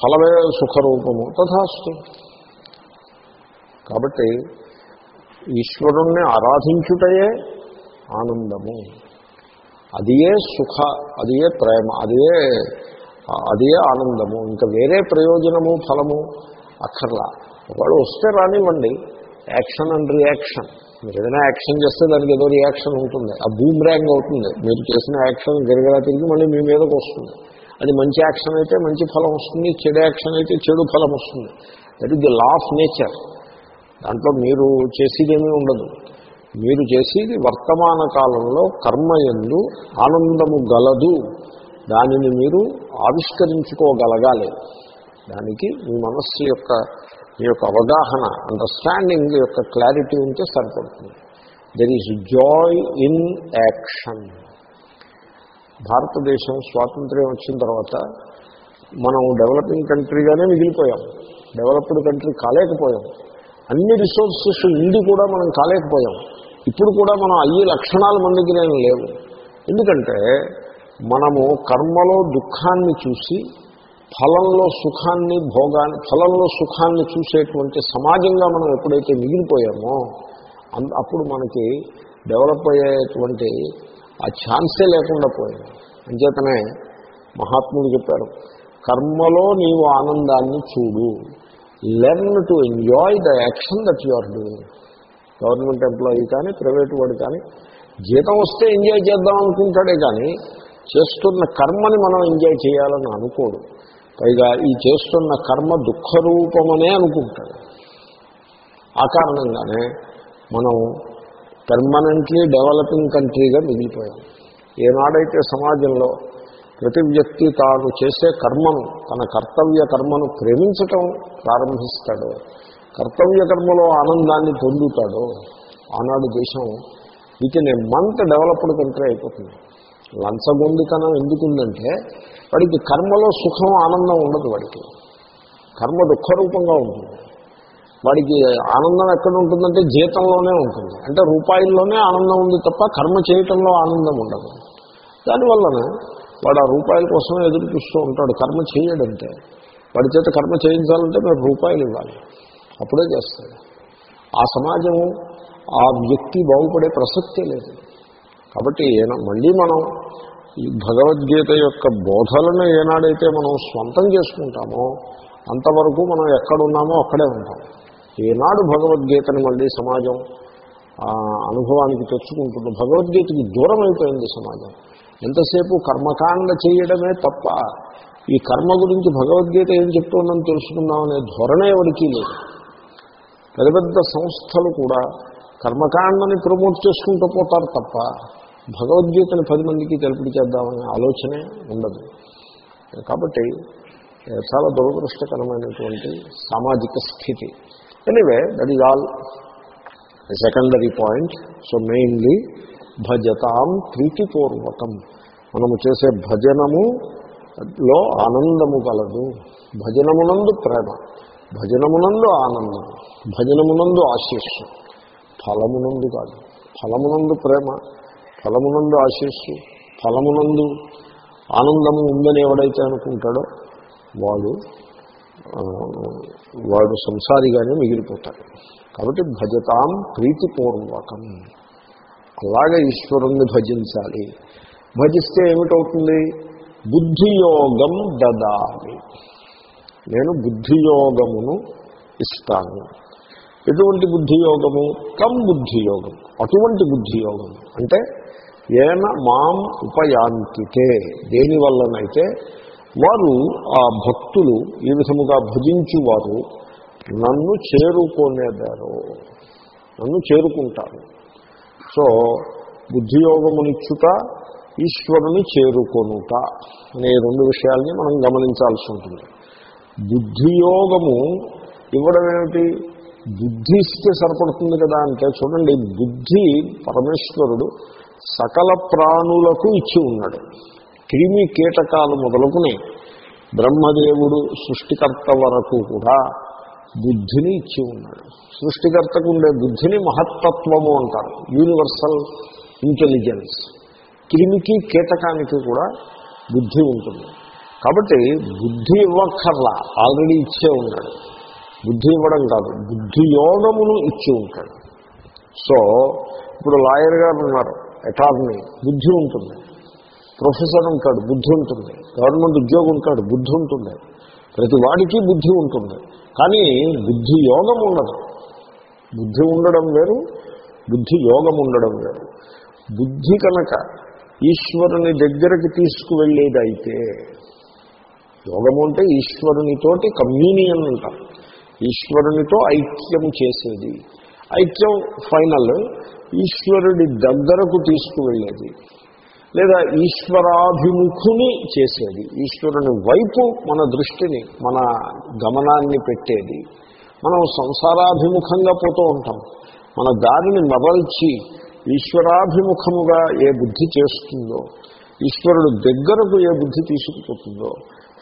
ఫలమే సుఖరూపము తథాస్తు. కాబట్టి ఈశ్వరుణ్ణి ఆరాధించుటయే ఆనందము. అదియే సుఖ అదియే ప్రేమ అదియే అదియే ఆనందము. ఇంకా వేరే ప్రయోజనము ఫలము అక్కర్లా. ఒకవేళ వస్తే రానివ్వండి. Action and reaction. మీరు ఏదైనా యాక్షన్ చేస్తే దానికి ఏదో రియాక్షన్ ఉంటుంది. ఆ బూమ్ ర్యాంగ్ అవుతుంది. మీరు చేసిన యాక్షన్ తిరిగిలా తిరిగి మళ్ళీ మీ మీదకి వస్తుంది. అది మంచి యాక్షన్ అయితే మంచి ఫలం వస్తుంది చెడు యాక్షన్ అయితే చెడు ఫలం వస్తుంది. That is the law of nature దాంట్లో మీరు చేసేదేమీ ఉండదు. మీరు చేసేది వర్తమాన కాలంలో కర్మ ఎందు ఆనందము గలదు. దానిని మీరు ఆవిష్కరించుకోగలగాలి. దానికి మీ మనస్సు యొక్క మీ యొక్క అవగాహన అండర్స్టాండింగ్ యొక్క క్లారిటీ ఉంటే సరిపడుతుంది. There is joy in action భారతదేశం స్వాతంత్ర్యం వచ్చిన తర్వాత మనం డెవలపింగ్ కంట్రీగానే మిగిలిపోయాం. డెవలప్డ్ కంట్రీ కాలేకపోయాం. అన్ని రిసోర్సెస్ ఉండి కూడా మనం కాలేకపోయాం. ఇప్పుడు కూడా మనం అయ్యే లక్షణాలు మన దగ్గర లేవు. ఎందుకంటే మనము కర్మలో దుఃఖాన్ని చూసి ఫలంలో సుఖాన్ని భోగాన్ని ఫలంలో సుఖాన్ని చూసేటువంటి సమాజంగా మనం ఎప్పుడైతే మిగిలిపోయామో అప్పుడు మనకి డెవలప్ అయ్యేటువంటి ఆ ఛాన్సే లేకుండా పోయింది. అంచేతనే మహాత్ముడు చెప్పారు కర్మలో నీవు ఆనందాన్ని చూడు. Learn to enjoy the action that you are doing. Government employee కానీ ప్రైవేట్ వాడు కానీ జీతం వస్తే ఎంజాయ్ చేద్దాం అనుకుంటాడే కానీ చేస్తున్న కర్మని మనం ఎంజాయ్ చేయాలని అనుకోడు. పైగా ఈ చేస్తున్న కర్మ దుఃఖరూపమనే అనుకుంటాడు. ఆ కారణంగానే మనం పెర్మనెంట్లీ డెవలపింగ్ కంట్రీగా మిగిలిపోయాం. ఏనాడైతే సమాజంలో ప్రతి వ్యక్తి తాను చేసే కర్మను తన కర్తవ్య కర్మను ప్రేమించటం ప్రారంభిస్తాడో కర్తవ్య కర్మలో ఆనందాన్ని పొందుతాడో ఆనాడు దేశం వీటిని ఏ మంత్ డెవలప్డ్ కంట్రీ అయిపోతుంది. లంచగొండితనం ఎందుకుందంటే వాడికి కర్మలో సుఖం ఆనందం ఉండదు వాడికి. కర్మ దుఃఖరూపంగా ఉంటుంది. వాడికి ఆనందం ఎక్కడ ఉంటుందంటే జీతంలోనే ఉంటుంది. అంటే రూపాయల్లోనే ఆనందం ఉంది తప్ప కర్మ చేయటంలో ఆనందం ఉండదు. దానివల్లనే వాడు ఆ రూపాయల కోసమే ఎదురు చూస్తూ ఉంటాడు. కర్మ చేయడంటే వాడి చేత కర్మ చేయించాలంటే మీరు రూపాయలు ఇవ్వాలి. అప్పుడే చేస్తాడు. ఆ సమాజం ఆ వ్యక్తి బాగుపడే ప్రసక్తే లేదు. కాబట్టి ఏనా మళ్ళీ మనం ఈ భగవద్గీత యొక్క బోధలను ఏనాడైతే మనం స్వంతం చేసుకుంటామో అంతవరకు మనం ఎక్కడున్నామో అక్కడే ఉంటాం. ఏనాడు భగవద్గీతని మళ్ళీ సమాజం ఆ, అనుభవానికి తెచ్చుకుంటుంది. భగవద్గీతకి దూరం అయిపోయింది సమాజం. ఎంతసేపు కర్మకాండ చేయడమే తప్ప ఈ కర్మ గురించి భగవద్గీత ఏం చెప్తుందని తెలుసుకుందామనే ధోరణే ఎవరికీ లేదు. పెద్ద పెద్ద సంస్థలు కూడా కర్మకాండని ప్రమోట్ చేసుకుంటూ పోతారు తప్ప భగవద్గీతని పది మందికి తెలుపుడు చేద్దామనే ఆలోచనే ఉండదు. కాబట్టి చాలా దురదృష్టకరమైనటువంటి సామాజిక స్థితి. Anyway that is all secondary point so mainly భజతాం ప్రీతిపూర్వకం. మనము చేసే భజనములో ఆనందము కలదు భజనమునందు ప్రేమ భజనమునందు ఆనందం భజనమునందు ఆశీస్సు. ఫలమునందు కాదు. ఫలమునందు ప్రేమ ఫలమునందు ఆశీస్సు ఫలమునందు ఆనందము ఉందని ఎవడైతే అనుకుంటాడో వాడు వాడు సంసారిగానే మిగిలిపోతాడు. కాబట్టి భజతాం ప్రీతిపూర్వకం. అలాగే ఈశ్వరుణ్ణి భజించాలి. భజిస్తే ఏమిటవుతుంది? బుద్ధియోగం దదామి. నేను బుద్ధియోగమును ఇస్తాను. ఎటువంటి బుద్ధియోగము? కం బుద్ధియోగం. అటువంటి బుద్ధియోగం. అంటే ఏన మాం ఉపయాంతితే దేని వల్లనైతే వారు ఆ భక్తులు ఈ విధముగా భజించువారు నన్ను చేరుకునేదారు నన్ను చేరుకుంటారు. సో బుద్ధియోగమునిచ్చుట ఈశ్వరుని చేరుకొనుట అనే రెండు విషయాల్ని మనం గమనించాల్సి ఉంటుంది. బుద్ధియోగము ఇవ్వడం ఏమిటి? బుద్ధి ఇస్తే సరిపడుతుంది కదా అంటే చూడండి బుద్ధి పరమేశ్వరుడు సకల ప్రాణులకు ఇచ్చి ఉన్నాడు. క్రిమి కీటకాలు మొదలుకుని బ్రహ్మదేవుడు సృష్టికర్త వరకు కూడా బుద్ధిని ఇచ్చి ఉన్నాడు. సృష్టికర్తకు ఉండే బుద్ధిని మహత్తత్వము అంటారు. యూనివర్సల్ ఇంటెలిజెన్స్ క్రిమికి కీటకానికి కూడా బుద్ధి ఉంటుంది. కాబట్టి బుద్ధి ఇవ్వక్కర్లా ఆల్రెడీ ఇచ్చే ఉన్నాడు. బుద్ధి ఇవ్వడం కాదు బుద్ధి యోగమును ఇచ్చి ఉంటాడు. సో ఇప్పుడు లాయర్ గారు ఉన్నారు. అటార్నీ బుద్ధి ఉంటుంది. ప్రొఫెసర్ ఉంటాడు బుద్ధి ఉంటుంది. గవర్నమెంట్ ఉద్యోగం ఉంటాడు బుద్ధి ఉంటుంది. ప్రతి వాడికి బుద్ధి ఉంటుంది. కానీ బుద్ధి యోగం ఉండదు. బుద్ధి ఉండడం వేరు బుద్ధి యోగం ఉండడం వేరు. బుద్ధి కనుక ఈశ్వరుని దగ్గరికి తీసుకువెళ్ళేదైతే యోగము అంటే ఈశ్వరునితోటి కమ్యూనియన్ అంటారు ఈశ్వరునితో ఐక్యం చేసేది. ఐక్యం ఫైనల్. ఈశ్వరుడి దగ్గరకు తీసుకువెళ్ళేది. లేదా ఈశ్వరాభిముఖుని చేసేది. ఈశ్వరుని వైపు మన దృష్టిని మన గమనాన్ని పెట్టేది. మనం సంసారాభిముఖంగా పోతూ ఉంటాం. మన దారిని మరల్చి ఈశ్వరాభిముఖముగా ఏ బుద్ధి చేస్తుందో ఈశ్వరుడు దగ్గరకు ఏ బుద్ధి తీసుకుపోతుందో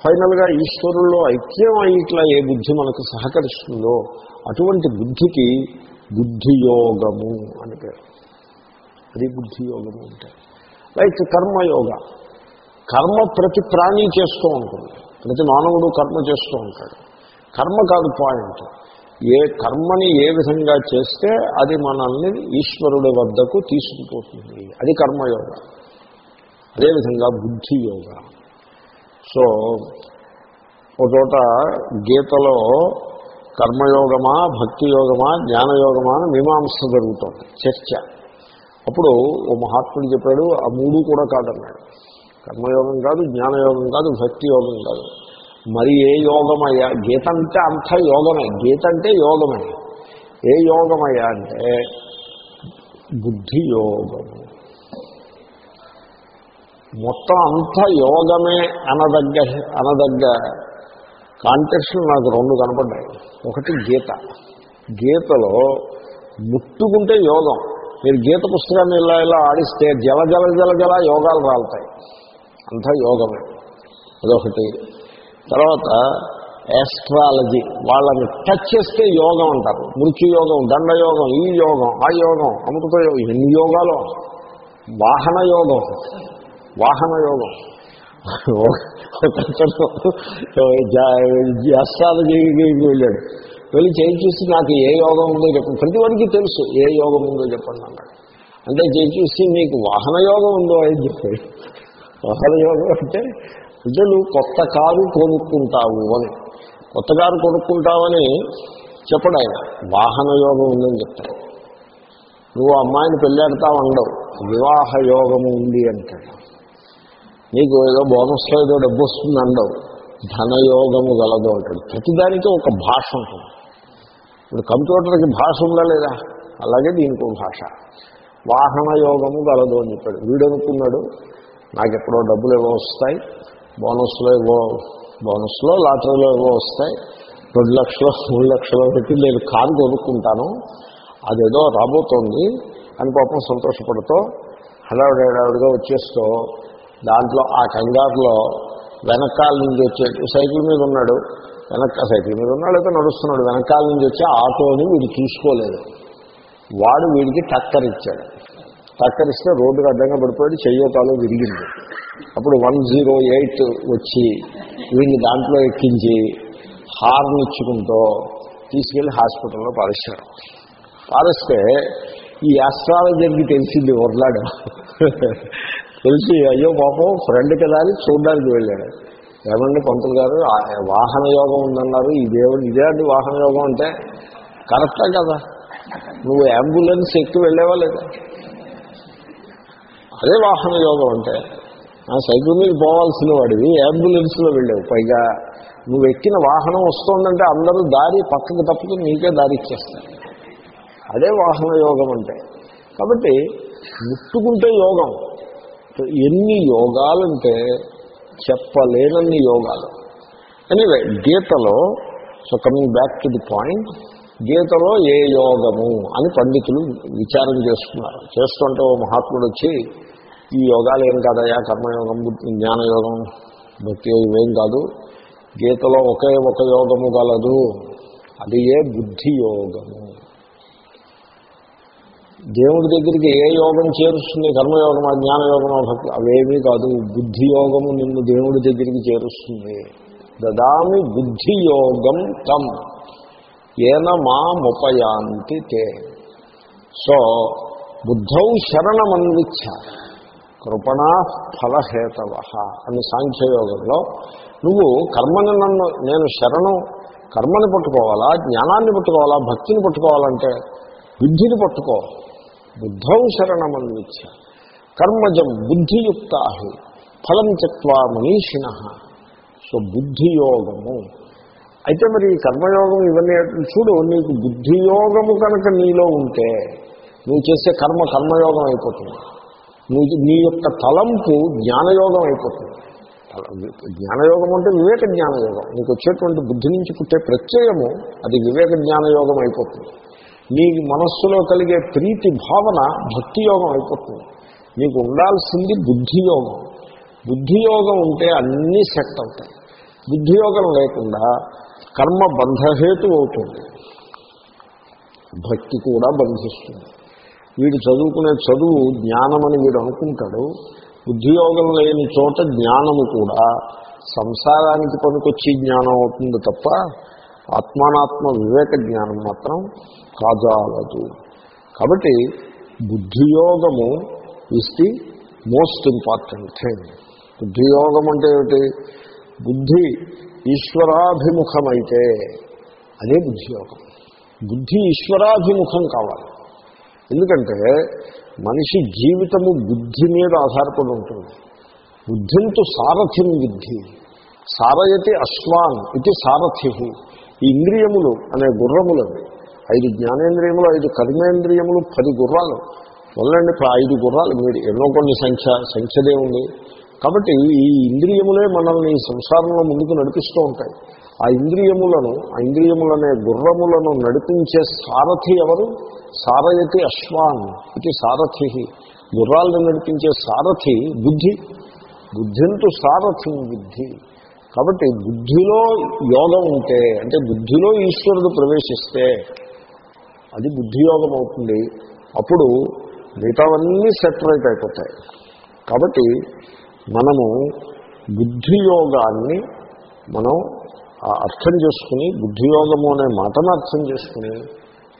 ఫైనల్గా ఈశ్వరుల్లో ఐక్యం అయ్యిట్లా ఏ బుద్ధి మనకు సహకరిస్తుందో అటువంటి బుద్ధికి బుద్ధియోగము అని పేరు. అది బుద్ధియోగము అంటే లైక్ కర్మయోగ. కర్మ ప్రతి ప్రాణి చేస్తూ ఉంటుంది. ప్రతి మానవుడు కర్మ చేస్తూ ఉంటాడు. కర్మ కాదు పాయింట్ ఏ కర్మని ఏ విధంగా చేస్తే అది మనల్ని ఈశ్వరుడి వద్దకు తీసుకుపోతుంది. అది కర్మయోగ. అదేవిధంగా బుద్ధి యోగ సో ఒక చోట గీతలో కర్మయోగమా భక్తి యోగమా జ్ఞానయోగమా అని మీమాంస జరుగుతుంది. చర్చ. అప్పుడు ఓ మహాత్ముడు చెప్పాడు ఆ మూడు కూడా కాదన్నాడు. కర్మయోగం కాదు జ్ఞానయోగం కాదు భక్తి యోగం కాదు. మరి ఏ యోగమయ్యా? గీత అంటే అంత యోగమే. గీత అంటే యోగమే. ఏ యోగమయ్యా అంటే బుద్ధి యోగము మొత్తం అంతా యోగమే అనదగ్గ అనదగ్గ కాంటెక్స్ట్లు నాకు రెండు కనపడ్డాయి. ఒకటి గీత. గీతలో ముట్టుకుంటే యోగం. మీరు గీత పుస్తకాన్ని ఇలా ఇలా ఆడిస్తే జల జల జల జల యోగాలు రాలుతాయి. అంతా యోగమే. అదొకటి. తర్వాత యాస్ట్రాలజీ వాళ్ళని టచ్ చేస్తే యోగం అంటారు. మృత్యు యోగం దండయోగం ఈ యోగం ఆ యోగం అమృత యోగం ఎన్ని యోగాలు. వాహన యోగం. వాహన యోగం. అస్ట్రాలజీకి వెళ్ళాడు వెళ్ళి చేయి చూసి నాకు ఏ యోగం ఉందో చెప్పండి ప్రతి వాడికి తెలుసు ఏ యోగం ఉందో చెప్పండి అన్నాడు. అంటే చేయి చూసి నీకు వాహన యోగం ఉందో అని చెప్పాడు వాహన యోగం అంటే అంటే నువ్వు కొత్త కారు కొనుక్కుంటావు అని. కొత్త కారు కొనుక్కుంటావని చెప్పడు ఆయన. వాహన యోగం ఉందని చెప్తాడు. నువ్వు అమ్మాయిని పెళ్ళాడతావు ఉండవు వివాహ యోగము ఉంది అంటాడు. నీకు ఏదో బోనస్లో ఏదో డబ్బు వస్తుంది అండవు ధనయోగము గలదు అంటాడు. ప్రతిదానికి ఒక భాష ఉంటుంది. ఇప్పుడు కంప్యూటర్కి భాష ఉందా లేదా? అలాగే దీనికి భాష. వాహన యోగము గలదు అని చెప్పాడు. వీడు అనుకున్నాడు నాకు ఎప్పుడో డబ్బులు ఏవో వస్తాయి బోనస్లో ఏవో బోనస్లో లాటరీలో ఏవో వస్తాయి రెండు లక్షలు మూడు లక్షలు పెట్టి నేను కారు కొనుక్కుంటాను అదేదో రాబోతోంది అని పాపం సంతోషపడుతూ హడావిడ హడావిడిగా వచ్చేస్తూ దాంట్లో ఆ కంగారులో వెనకాల నుంచి వచ్చే సైకిల్ మీద ఉన్నాడు వెనక సైకిల్ మీద ఉన్నాడు అయితే నడుస్తున్నాడు వెనకాల నుంచి వచ్చే ఆటోని వీడు చూసుకోలేదు. వాడు వీడికి టక్కర్ ఇచ్చాడు. టక్కర్ ఇస్తే రోడ్డుకు అడ్డంగా పడిపోయాడు చెయ్యోతాలో విరిగింది. అప్పుడు వన్ జీరో ఎయిట్ వచ్చి వీడిని దాంట్లో ఎక్కించి హార్న్ ఇచ్చుకుంటూ తీసుకెళ్ళి హాస్పిటల్లో పారేశాడు పారేస్తే ఈ ఆస్ట్రాలజర్కి తెలిసింది ఉర్లాడు తెలిసి అయ్యో పాపం ఫ్రెండ్ కదా అని చూడడానికి వెళ్ళాడు. ఏమండి పంతులు గారు? వాహన యోగం ఉందన్నారు. ఈ ఇదే అండి వాహన యోగం అంటే? కరెక్టా కదా. నువ్వు అంబులెన్స్ ఎక్కి వెళ్ళేవా లేదా? అదే వాహన యోగం అంటే ఆ సైకిల్ మీద పోవాల్సిన వాడివి అంబులెన్స్లో వెళ్ళావు. పైగా నువ్వు ఎక్కిన వాహనం వస్తుందంటే అందరూ దారి పక్కకు తప్పుకుని నీకే దారి ఇచ్చేస్తారు. అదే వాహన యోగం అంటే. కాబట్టి ముట్టుకుంటే యోగం. ఎన్ని యోగాలంటే చెప్పలేనన్ని యోగాలు. ఎనీవే గీతలో so coming back to the point గీతలో ఏ యోగము అని పండితులు విచారం చేస్తున్నారు. చేస్తుంటే ఓ మహాత్ముడు వచ్చి ఈ యోగాలు ఏం కాదయా కర్మయోగం జ్ఞానయోగం భక్తి ఇవేం కాదు. గీతలో ఒకే ఒక యోగము గలదు. అది ఏ బుద్ధి యోగము. దేవుడి దగ్గరికి ఏ యోగం చేరుస్తుంది? కర్మయోగమా జ్ఞానయోగమా భక్తి అవేమీ కాదు. బుద్ధి యోగము నిన్ను దేవుడి దగ్గరికి చేరుస్తుంది. దదామి బుద్ధి యోగం తమ్ ఏన మాముపయాంతి తే. సో బుద్ధౌ శరణమన్విచ్చ. కృపణా ఫలహేతవ అని సాంఖ్యయోగంలో నువ్వు కర్మని నన్ను నేను శరణం కర్మని పట్టుకోవాలా? జ్ఞానాన్ని పట్టుకోవాలా? భక్తిని పట్టుకోవాలంటే బుద్ధిని పట్టుకో. బుద్ధౌ శరణమన్విచ్చ కర్మజం బుద్ధియుక్త ఫలం చెక్వా మనీషిణ. సో బుద్ధియోగము. అయితే మరి కర్మయోగం ఇవన్నీ చూడు నీకు బుద్ధియోగము కనుక నీలో ఉంటే నువ్వు చేసే కర్మ కర్మయోగం అయిపోతుంది. నువ్వు నీ యొక్క తలంపు జ్ఞానయోగం అయిపోతుంది. జ్ఞానయోగం అంటే వివేక జ్ఞానయోగం. నీకు వచ్చేటువంటి బుద్ధి నుంచి పుట్టే ప్రత్యయము అది వివేక జ్ఞానయోగం అయిపోతుంది. నీ మనస్సులో కలిగే ప్రీతి భావన భక్తి యోగం అయిపోతుంది. నీకు ఉండాల్సింది బుద్ధియోగం బుద్ధియోగం ఉంటే అన్నీ సెట్ అవుతాయి. బుద్ధియోగం లేకుండా కర్మ బంధహేతు అవుతుంది. భక్తి కూడా బంధిస్తుంది. వీడు చదువుకునే చదువు జ్ఞానమని వీడు అనుకుంటాడు. బుద్ధియోగం లేని చోట జ్ఞానము కూడా సంసారానికి పనికొచ్చి జ్ఞానం అవుతుంది తప్ప ఆత్మానాత్మ వివేక జ్ఞానం మాత్రం కాజాలదు. కాబట్టి బుద్ధియోగము is the most important thing బుద్ధియోగం అంటే ఏమిటి? బుద్ధి ఈశ్వరాభిముఖమైతే అదే బుద్ధియోగం. బుద్ధి ఈశ్వరాభిముఖం కావాలి. ఎందుకంటే మనిషి జీవితము బుద్ధి మీద ఆధారపడి ఉంటుంది. బుద్ధింతు సారథిం విద్ధి. సారయతి అశ్వాన్ ఇది సారథి. ఈ ఇంద్రియములు అనే గుర్రములవి ఐదు జ్ఞానేంద్రియములు ఐదు కర్మేంద్రియములు పది గుర్రాలు. మొదలండి ఐదు గుర్రాలు. మీరు ఎన్నో కొన్ని సంఖ్య సంఖ్యదే ఉంది. కాబట్టి ఈ ఇంద్రియములే మనల్ని ఈ సంసారంలో ముందుకు నడిపిస్తూ ఉంటాయి. ఆ ఇంద్రియములను ఆ ఇంద్రియములనే గుర్రములను నడిపించే సారథి ఎవరు? సారయతి అశ్వాన్. ఇది సారథి. గుర్రాలను నడిపించే సారథి బుద్ధి. బుద్ధింతు సారథి బుద్ధి. కాబట్టి బుద్ధిలో యోగం ఉంటే అంటే బుద్ధిలో ఈశ్వరుడు ప్రవేశిస్తే అది బుద్ధియోగం అవుతుంది. అప్పుడు మిగతావన్నీ సెపరేట్ అయిపోతాయి. కాబట్టి మనము బుద్ధియోగాన్ని మనం అర్థం చేసుకుని బుద్ధియోగము అనే మాటను అర్థం చేసుకుని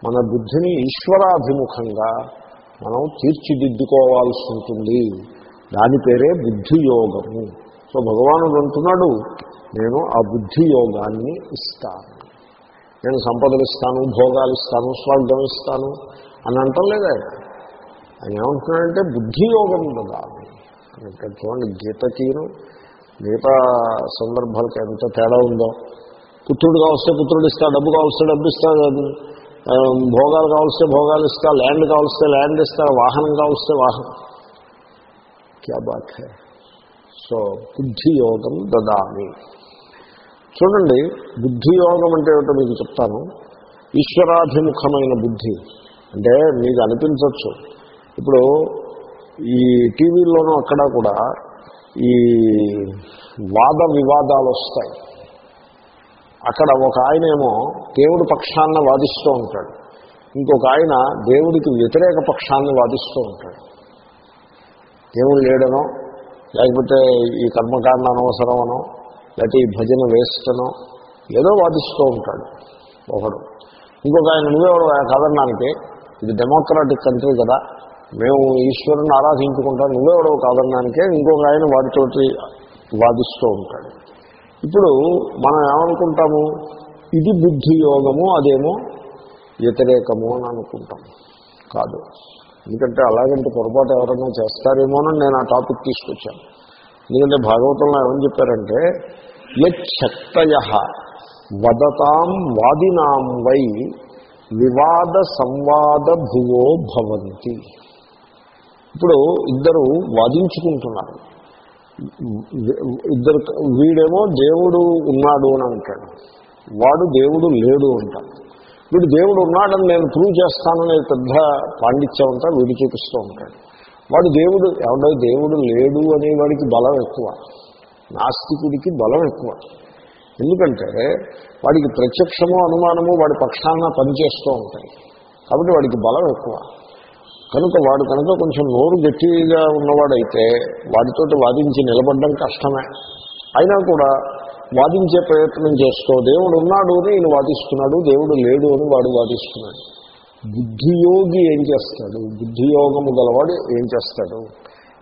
మన బుద్ధిని ఈశ్వరాభిముఖంగా మనం తీర్చిదిద్దుకోవాల్సి ఉంటుంది. దాని పేరే బుద్ధియోగము సో భగవానుడు అంటున్నాడు నేను ఆ బుద్ధియోగాన్ని ఇస్తాను. నేను సంపదలు ఇస్తాను భోగాలు ఇస్తాను స్వర్గం ఇస్తాను అని అంటలేదు ఆయన? ఆయన ఏమంటున్నాడంటే బుద్ధియోగం కదా ఇక్కడ చూడండి గీతకీను గీత సందర్భాలకు ఎంత తేడా ఉందో. పుత్రుడు కావస్తే పుత్రుడు ఇస్తా డబ్బు కావస్తే డబ్బు ఇస్తా భోగాలు కావలిస్తే భోగాలు ఇస్తా ల్యాండ్ కావలిస్తే ల్యాండ్ ఇస్తా వాహనం కావలిస్తే వాహనం. క్యా బాత్ హై? సో బుద్ధియోగం దదామి. చూడండి బుద్ధియోగం అంటే ఏమిటో మీకు చెప్తాను. ఈశ్వరాభిముఖమైన బుద్ధి. అంటే మీకు అనిపించవచ్చు. ఇప్పుడు ఈ టీవీలోనూ అక్కడ కూడా ఈ వాద వివాదాలు వస్తాయి. అక్కడ ఒక ఆయనేమో దేవుడి పక్షాన్ని వాదిస్తూ ఉంటాడు. ఇంకొక ఆయన దేవుడికి వ్యతిరేక పక్షాన్ని వాదిస్తూ ఉంటాడు. దేవుడు లేడనో లేకపోతే ఈ కర్మకాండ అనవసరమనో లేకపోతే ఈ భజన వేస్తనో ఏదో వాదిస్తూ ఉంటాడు ఒకడు. ఇంకొక ఆయన నువ్వేవాడు కాదన్నానికి ఇది డెమోక్రాటిక్ కంట్రీ కదా మేము ఈశ్వరుని ఆరాధించుకుంటాం నువ్వేవాడు కాదన్నానికే ఇంకొక ఆయన వాటితోటి వాదిస్తూ ఉంటాడు. ఇప్పుడు మనం ఏమనుకుంటాము? ఇది బుద్ధి యోగము అదేమో వ్యతిరేకము అని అనుకుంటాం. కాదు. ఎందుకంటే అలాగంటే పొరపాటు ఎవరైనా చేస్తారేమోనని నేను ఆ టాపిక్ తీసుకొచ్చాను. ఎందుకంటే భాగవతంలో ఏమని చెప్పారంటే యక్తయ వదతాం వాదినాం వై వివాద సంవాద భువో భవంతి. ఇప్పుడు ఇద్దరు వాదించుకుంటున్నారు. ఇద్దరు వీడేమో దేవుడు ఉన్నాడు అని అంటాడు. వాడు దేవుడు లేడు అంటాడు. వీడు దేవుడు ఉన్నాడని నేను ప్రూవ్ చేస్తాననే పెద్ద పాండిత్యం అంతా వీడు చూపిస్తూ ఉంటాడు. వాడు దేవుడు ఎవడో దేవుడు లేడు అనే వాడికి బలం ఎక్కువ. నాస్తికుడికి బలం ఎక్కువ. ఎందుకంటే వాడికి ప్రత్యక్షము అనుమానము వాడి పక్షాన పనిచేస్తూ ఉంటాయి. కాబట్టి వాడికి బలం ఎక్కువ. కనుక వాడు కనుక కొంచెం నోరు గట్టిగా ఉన్నవాడైతే వాడితోటి వాదించి నిలబడడం కష్టమే. అయినా కూడా వాదించే ప్రయత్నం చేస్తూ దేవుడు ఉన్నాడు అని ఈయన వాదిస్తున్నాడు దేవుడు లేడు అని వాడు వాదిస్తున్నాడు. బుద్ధియోగి ఏం చేస్తాడు? బుద్ధియోగము గలవాడు ఏం చేస్తాడు?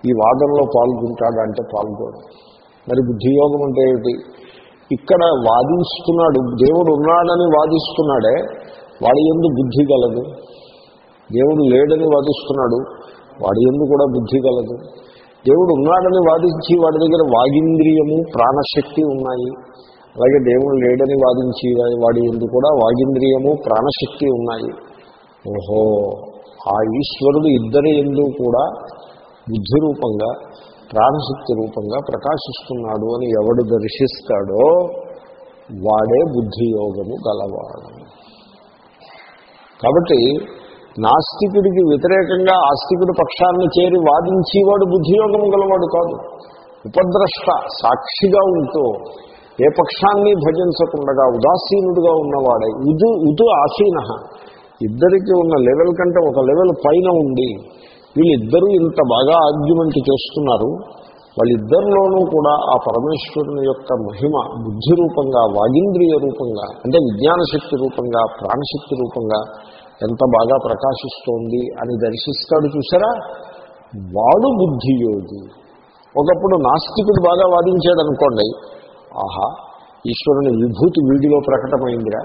ఈ వాదంలో పాల్గొంటాడు అంటే పాల్గొడు. మరి బుద్ధియోగం అంటే ఏమిటి? ఇక్కడ వాదిస్తున్నాడు దేవుడు ఉన్నాడని వాదిస్తున్నాడే వాడి ఎందు బుద్ధి గలదు. దేవుడు లేడని వాదిస్తున్నాడు వాడి ఎందు కూడా బుద్ధి గలదు. దేవుడు ఉన్నాడని వాదించి వాడి దగ్గర వాగింద్రియము ప్రాణశక్తి ఉన్నాయి. అలాగే దేవుడు లేడని వాదించి వాడి ఎందు కూడా వాగింద్రియము ప్రాణశక్తి ఉన్నాయి. ఓహో ఆ ఈశ్వరుడు ఇద్దరి ఎందు కూడా బుద్ధి రూపంగా ప్రాణశక్తి రూపంగా ప్రకాశిస్తున్నాడు అని ఎవడు దర్శిస్తాడో వాడే బుద్ధియోగము గలవాడు. కాబట్టి నాస్తికుడికి వ్యతిరేకంగా ఆస్తికుడి పక్షాన్ని చేరి వాదించేవాడు బుద్ధియోగం గలవాడు కాదు. ఉపద్రష్ట సాక్షిగా ఉంటూ ఏ పక్షాన్ని భజించకుండా ఉదాసీనుడుగా ఉన్నవాడే. ఉదు ఉదు ఆసీన. ఇద్దరికి ఉన్న లెవెల్ కంటే ఒక లెవెల్ పైన ఉండి వీళ్ళిద్దరూ ఇంత బాగా ఆర్గ్యుమెంట్ చేస్తున్నారు. వాళ్ళిద్దరిలోనూ కూడా ఆ పరమేశ్వరుని యొక్క మహిమ బుద్ధి రూపంగా వాగింద్రియ రూపంగా అంటే విజ్ఞాన శక్తి రూపంగా ప్రాణశక్తి రూపంగా ఎంత బాగా ప్రకాశిస్తోంది అని దర్శిస్తాడు చూసారా? వాడు బుద్ధియోగి. ఒకప్పుడు నాస్తికుడు బాగా వాదించాడు అనుకోండి ఆహా ఈశ్వరుని విభూతి వీడిలో ప్రకటమైందిరా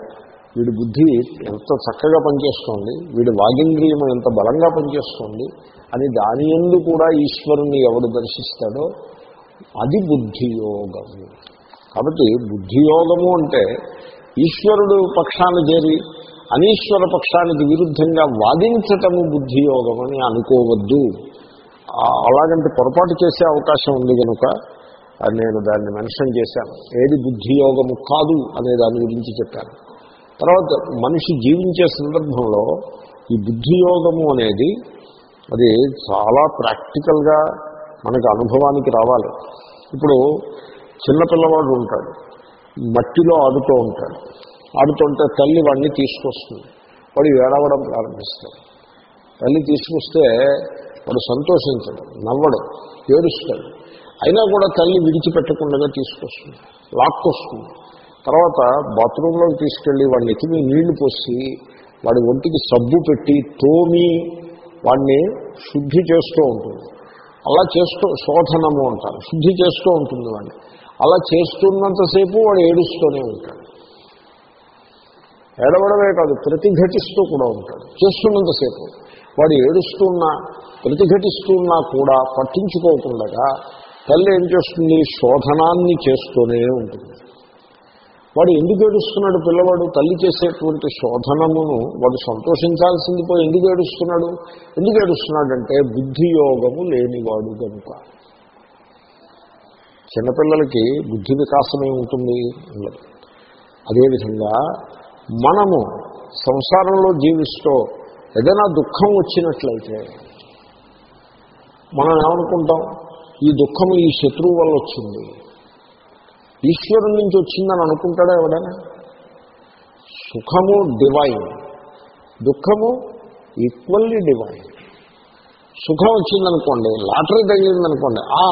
వీడి బుద్ధి ఎంత చక్కగా పనిచేస్తోంది వీడి వాగింద్రియం ఎంత బలంగా పనిచేస్తోంది అని దాని ఎందు కూడా ఈశ్వరుని ఎవడు దర్శిస్తాడో అది బుద్ధియోగము కాబట్టి బుద్ధియోగము అంటే ఈశ్వరుడు పక్షాన్ని చేరి అనీశ్వర పక్షానికి విరుద్ధంగా వాదించటము బుద్ధియోగం అని అనుకోవద్దు. అలాగంటే పొరపాటు చేసే అవకాశం ఉంది కనుక నేను దాన్ని మెన్షన్ చేశాను. ఏది బుద్ధియోగము కాదు అనే దాని గురించి చెప్పాను. తర్వాత మనిషి జీవించే సందర్భంలో ఈ బుద్ధియోగము అనేది అది చాలా ప్రాక్టికల్గా మనకు అనుభవానికి రావాలి. ఇప్పుడు చిన్నపిల్లవాడు ఉంటాడు మట్టిలో ఆడుతూ ఉంటాడు. ఆడుతుంటే తల్లి వాడిని తీసుకొస్తుంది. వాడు ఏడవడం ప్రారంభిస్తాడు. తల్లి తీసుకొస్తే వాడు సంతోషించడు నవ్వడు ఏడుస్తాడు. అయినా కూడా తల్లి విడిచిపెట్టకుండా తీసుకొస్తుంది లాక్కొస్తుంది. తర్వాత బాత్రూంలోకి తీసుకెళ్ళి వాడిని ఎత్తిమి నీళ్ళు పోసి వాడి ఒంటికి సబ్బు పెట్టి తోమి వాడిని శుద్ధి చేస్తూ ఉంటుంది. అలా చేస్తూ శోధనము అంటారు. శుద్ధి చేస్తూ ఉంటుంది వాడిని. అలా చేస్తున్నంతసేపు వాడు ఏడుస్తూనే ఉంటాడు. ఏడవడమే కాదు ప్రతిఘటిస్తూ కూడా ఉంటాడు. చేస్తున్నంతసేపు. వాడు ఏడుస్తున్నా ప్రతిఘటిస్తున్నా కూడా పట్టించుకోకుండా తల్లి ఏం చేస్తుంది? శోధనాన్ని చేస్తూనే ఉంటుంది. వాడు ఎందుకు ఏడుస్తున్నాడు పిల్లవాడు? తల్లి చేసేటువంటి శోధనమును వాడు సంతోషించాల్సింది పోయి ఎందుకు ఏడుస్తున్నాడు? ఎందుకు ఏడుస్తున్నాడంటే బుద్ధియోగము లేనివాడు కనుక చిన్నపిల్లలకి బుద్ధి వికాసమే ఉంటుంది అదేవిధంగా మనము సంసారంలో జీవిస్తూ ఏదైనా దుఃఖం వచ్చినట్లయితే మనం ఏమనుకుంటాం? ఈ దుఃఖం ఈ శత్రువు వల్ల వచ్చింది. ఈశ్వరుడి నుంచి వచ్చిందని అనుకుంటాడా ఎవడైనా? సుఖము డివైన్ దుఃఖము ఈక్వల్లీ డివైన్ సుఖం వచ్చిందనుకోండి లాటరీ తగిలిందనుకోండి ఆ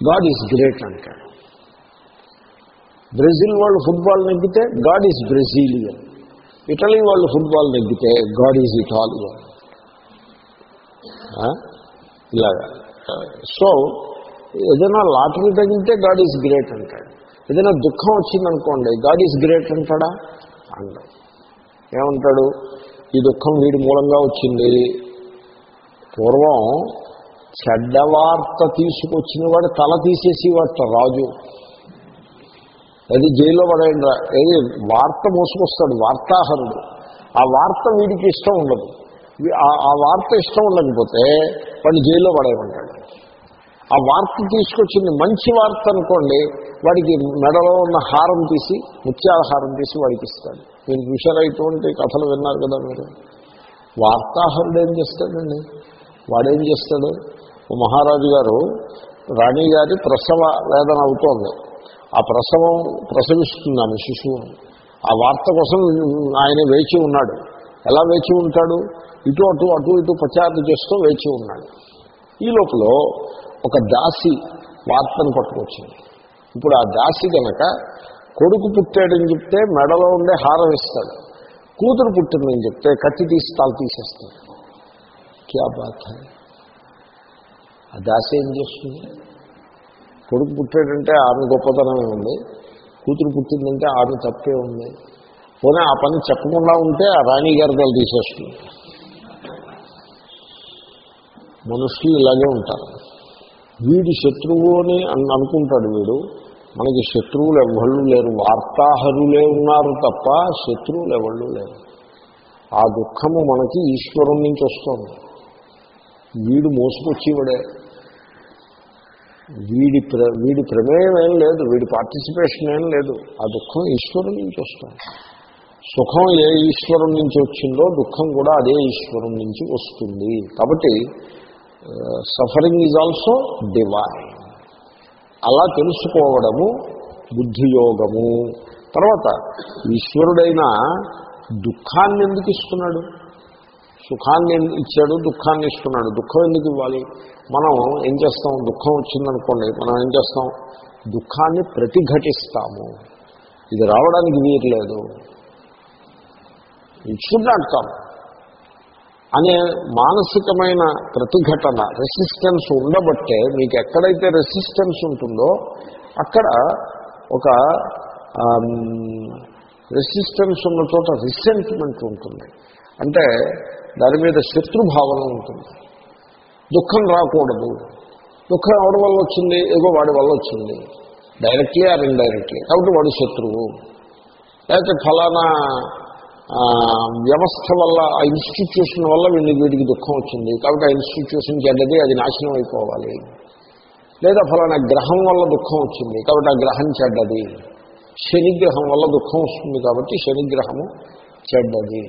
గాడ్ ఈజ్ గ్రేట్ అంటాడు. బ్రెజిల్ వాళ్ళు ఫుట్బాల్ నెగ్గితే గాడ్ ఈజ్ బ్రెజీలియన్ ఇటలీ వాళ్ళు ఫుట్బాల్ నెగ్గితే గాడ్ ఈజ్ ఇటాలియన్ ఇలాగా. సో ఏదైనా లాటరీ తగిలితే గాడ్ ఈజ్ గ్రేట్ అంటాడు. ఏదైనా దుఃఖం వచ్చిందనుకోండి గాడ్ ఈజ్ గ్రేట్ అంటాడా? అంటాడు. ఏమంటాడు? ఈ దుఃఖం వీడి మూలంగా వచ్చింది. పూర్వం చెడ్డ వార్త తీసుకొచ్చిన వాడు తల తీసేసి వాడు రాజు. అది జైల్లో పడేయండి ఏది? వార్త మోసుకొస్తాడు వార్తాహరుడు. ఆ వార్త వీడికి ఇష్టం ఉండదు. ఆ- ఆ వార్త ఇష్టం ఉండకపోతే వాడిని జైల్లో పడేయమంటాడు. ఆ వార్త తీసుకొచ్చింది మంచి వార్త అనుకోండి వాడికి మెడలో ఉన్న హారం తీసి ముత్యాల హారం తీసి వాడికి ఇస్తాడు. మీరు చూసారా ఇటువంటి కథలు విన్నారు కదా మీరు? వార్తాహరుడు ఏం చేస్తాడండి? వాడేం చేస్తాడు? మహారాజు గారు రాణి గారి ప్రసవ వేదన అవుతోంది. ఆ ప్రసవం ప్రసవిస్తుంది ఆమె శిశువును ఆ వార్త కోసం ఆయన వేచి ఉన్నాడు. ఎలా వేచి ఉంటాడు? ఇటు అటు అటు ఇటు ప్రచారం చేస్తూ వేచి ఉన్నాడు. ఈ లోపల ఒక దాసి వార్తను పట్టుకొచ్చింది. ఇప్పుడు ఆ దాసి కనుక కొడుకు పుట్టాడని చెప్తే మెడలో ఉండే హారం ఇస్తాడు. కూతురు పుట్టిందని చెప్తే కత్తి తీసి తాలు తీసేస్తాడు. క్యా బాత్ ఆ దాసి ఏం చేస్తుంది? కొడుకు పుట్టాడంటే ఆమె గొప్పతనమే ఉంది. కూతురు పుట్టిందంటే ఆమె తప్పే ఉంది. పోనీ ఆ పని చెప్పకుండా ఉంటే ఆ రాణి గారిదలు తీసేస్తుంది మనుషులు ఇలాగే ఉంటారు. వీడి శత్రువు అని అనుకుంటాడు వీడు. మనకి శత్రువులు ఎవళ్ళు లేరు. వార్తాహరులే ఉన్నారు తప్ప శత్రువులు ఎవళ్ళు లేరు. ఆ దుఃఖము మనకి ఈశ్వరం నుంచి వస్తుంది. వీడు మోసుకొచ్చేవాడే. వీడి ప్ర వీడి ప్రమేయం ఏం లేదు. వీడి పార్టిసిపేషన్ ఏం లేదు. ఆ దుఃఖం ఈశ్వరం నుంచి వస్తుంది. సుఖం ఏ ఈశ్వరం నుంచి వచ్చిందో దుఃఖం కూడా అదే ఈశ్వరం నుంచి వస్తుంది. కాబట్టి సఫరింగ్ ఈజ్ ఆల్సో డివైన్. అలా తెలుసుకోవడము బుద్ధియోగము. తర్వాత ఈశ్వరుడైన దుఃఖాన్ని ఎందుకు ఇస్తున్నాడు? సుఖాన్ని ఇచ్చాడు దుఃఖాన్ని ఇస్తున్నాడు. దుఃఖం ఎందుకు ఇవ్వాలి? మనం ఏం చేస్తాం? దుఃఖం వచ్చిందనుకోండి మనం ఏం చేస్తాం? దుఃఖాన్ని ప్రతిఘటిస్తాము. ఇది రావడానికి వీరలేదు ఇట్ షుడ్ నాట్ కమ్ అనే మానసికమైన ప్రతిఘటన రెసిస్టెన్స్ ఉండబట్టే మీకు ఎక్కడైతే రెసిస్టెన్స్ ఉంటుందో అక్కడ ఒక రెసిస్టెన్స్ ఉన్న చోట రిసెంట్మెంట్ ఉంటుంది. అంటే దాని మీద శత్రుభావన ఉంటుంది. దుఃఖం రాకూడదు. దుఃఖం ఎవరి వల్ల వచ్చింది? ఏదో వాడి వల్ల వచ్చింది. డైరెక్ట్లీ ఆర్ ఇండైరెక్ట్లీ కాబట్టి వాడు శత్రువు. లేకపోతే ఫలానా వ్యవస్థ వల్ల ఆ ఇన్స్టిట్యూషన్ వల్ల వీళ్ళకి వీడికి దుఃఖం వచ్చింది. కాబట్టి ఆ ఇన్స్టిట్యూషన్ చెడ్డది అది నాశనం అయిపోవాలి. లేదా ఫలానా గ్రహం వల్ల దుఃఖం వచ్చింది కాబట్టి ఆ గ్రహం చెడ్డది. శనిగ్రహం వల్ల దుఃఖం వస్తుంది కాబట్టి శనిగ్రహము చెడ్డది.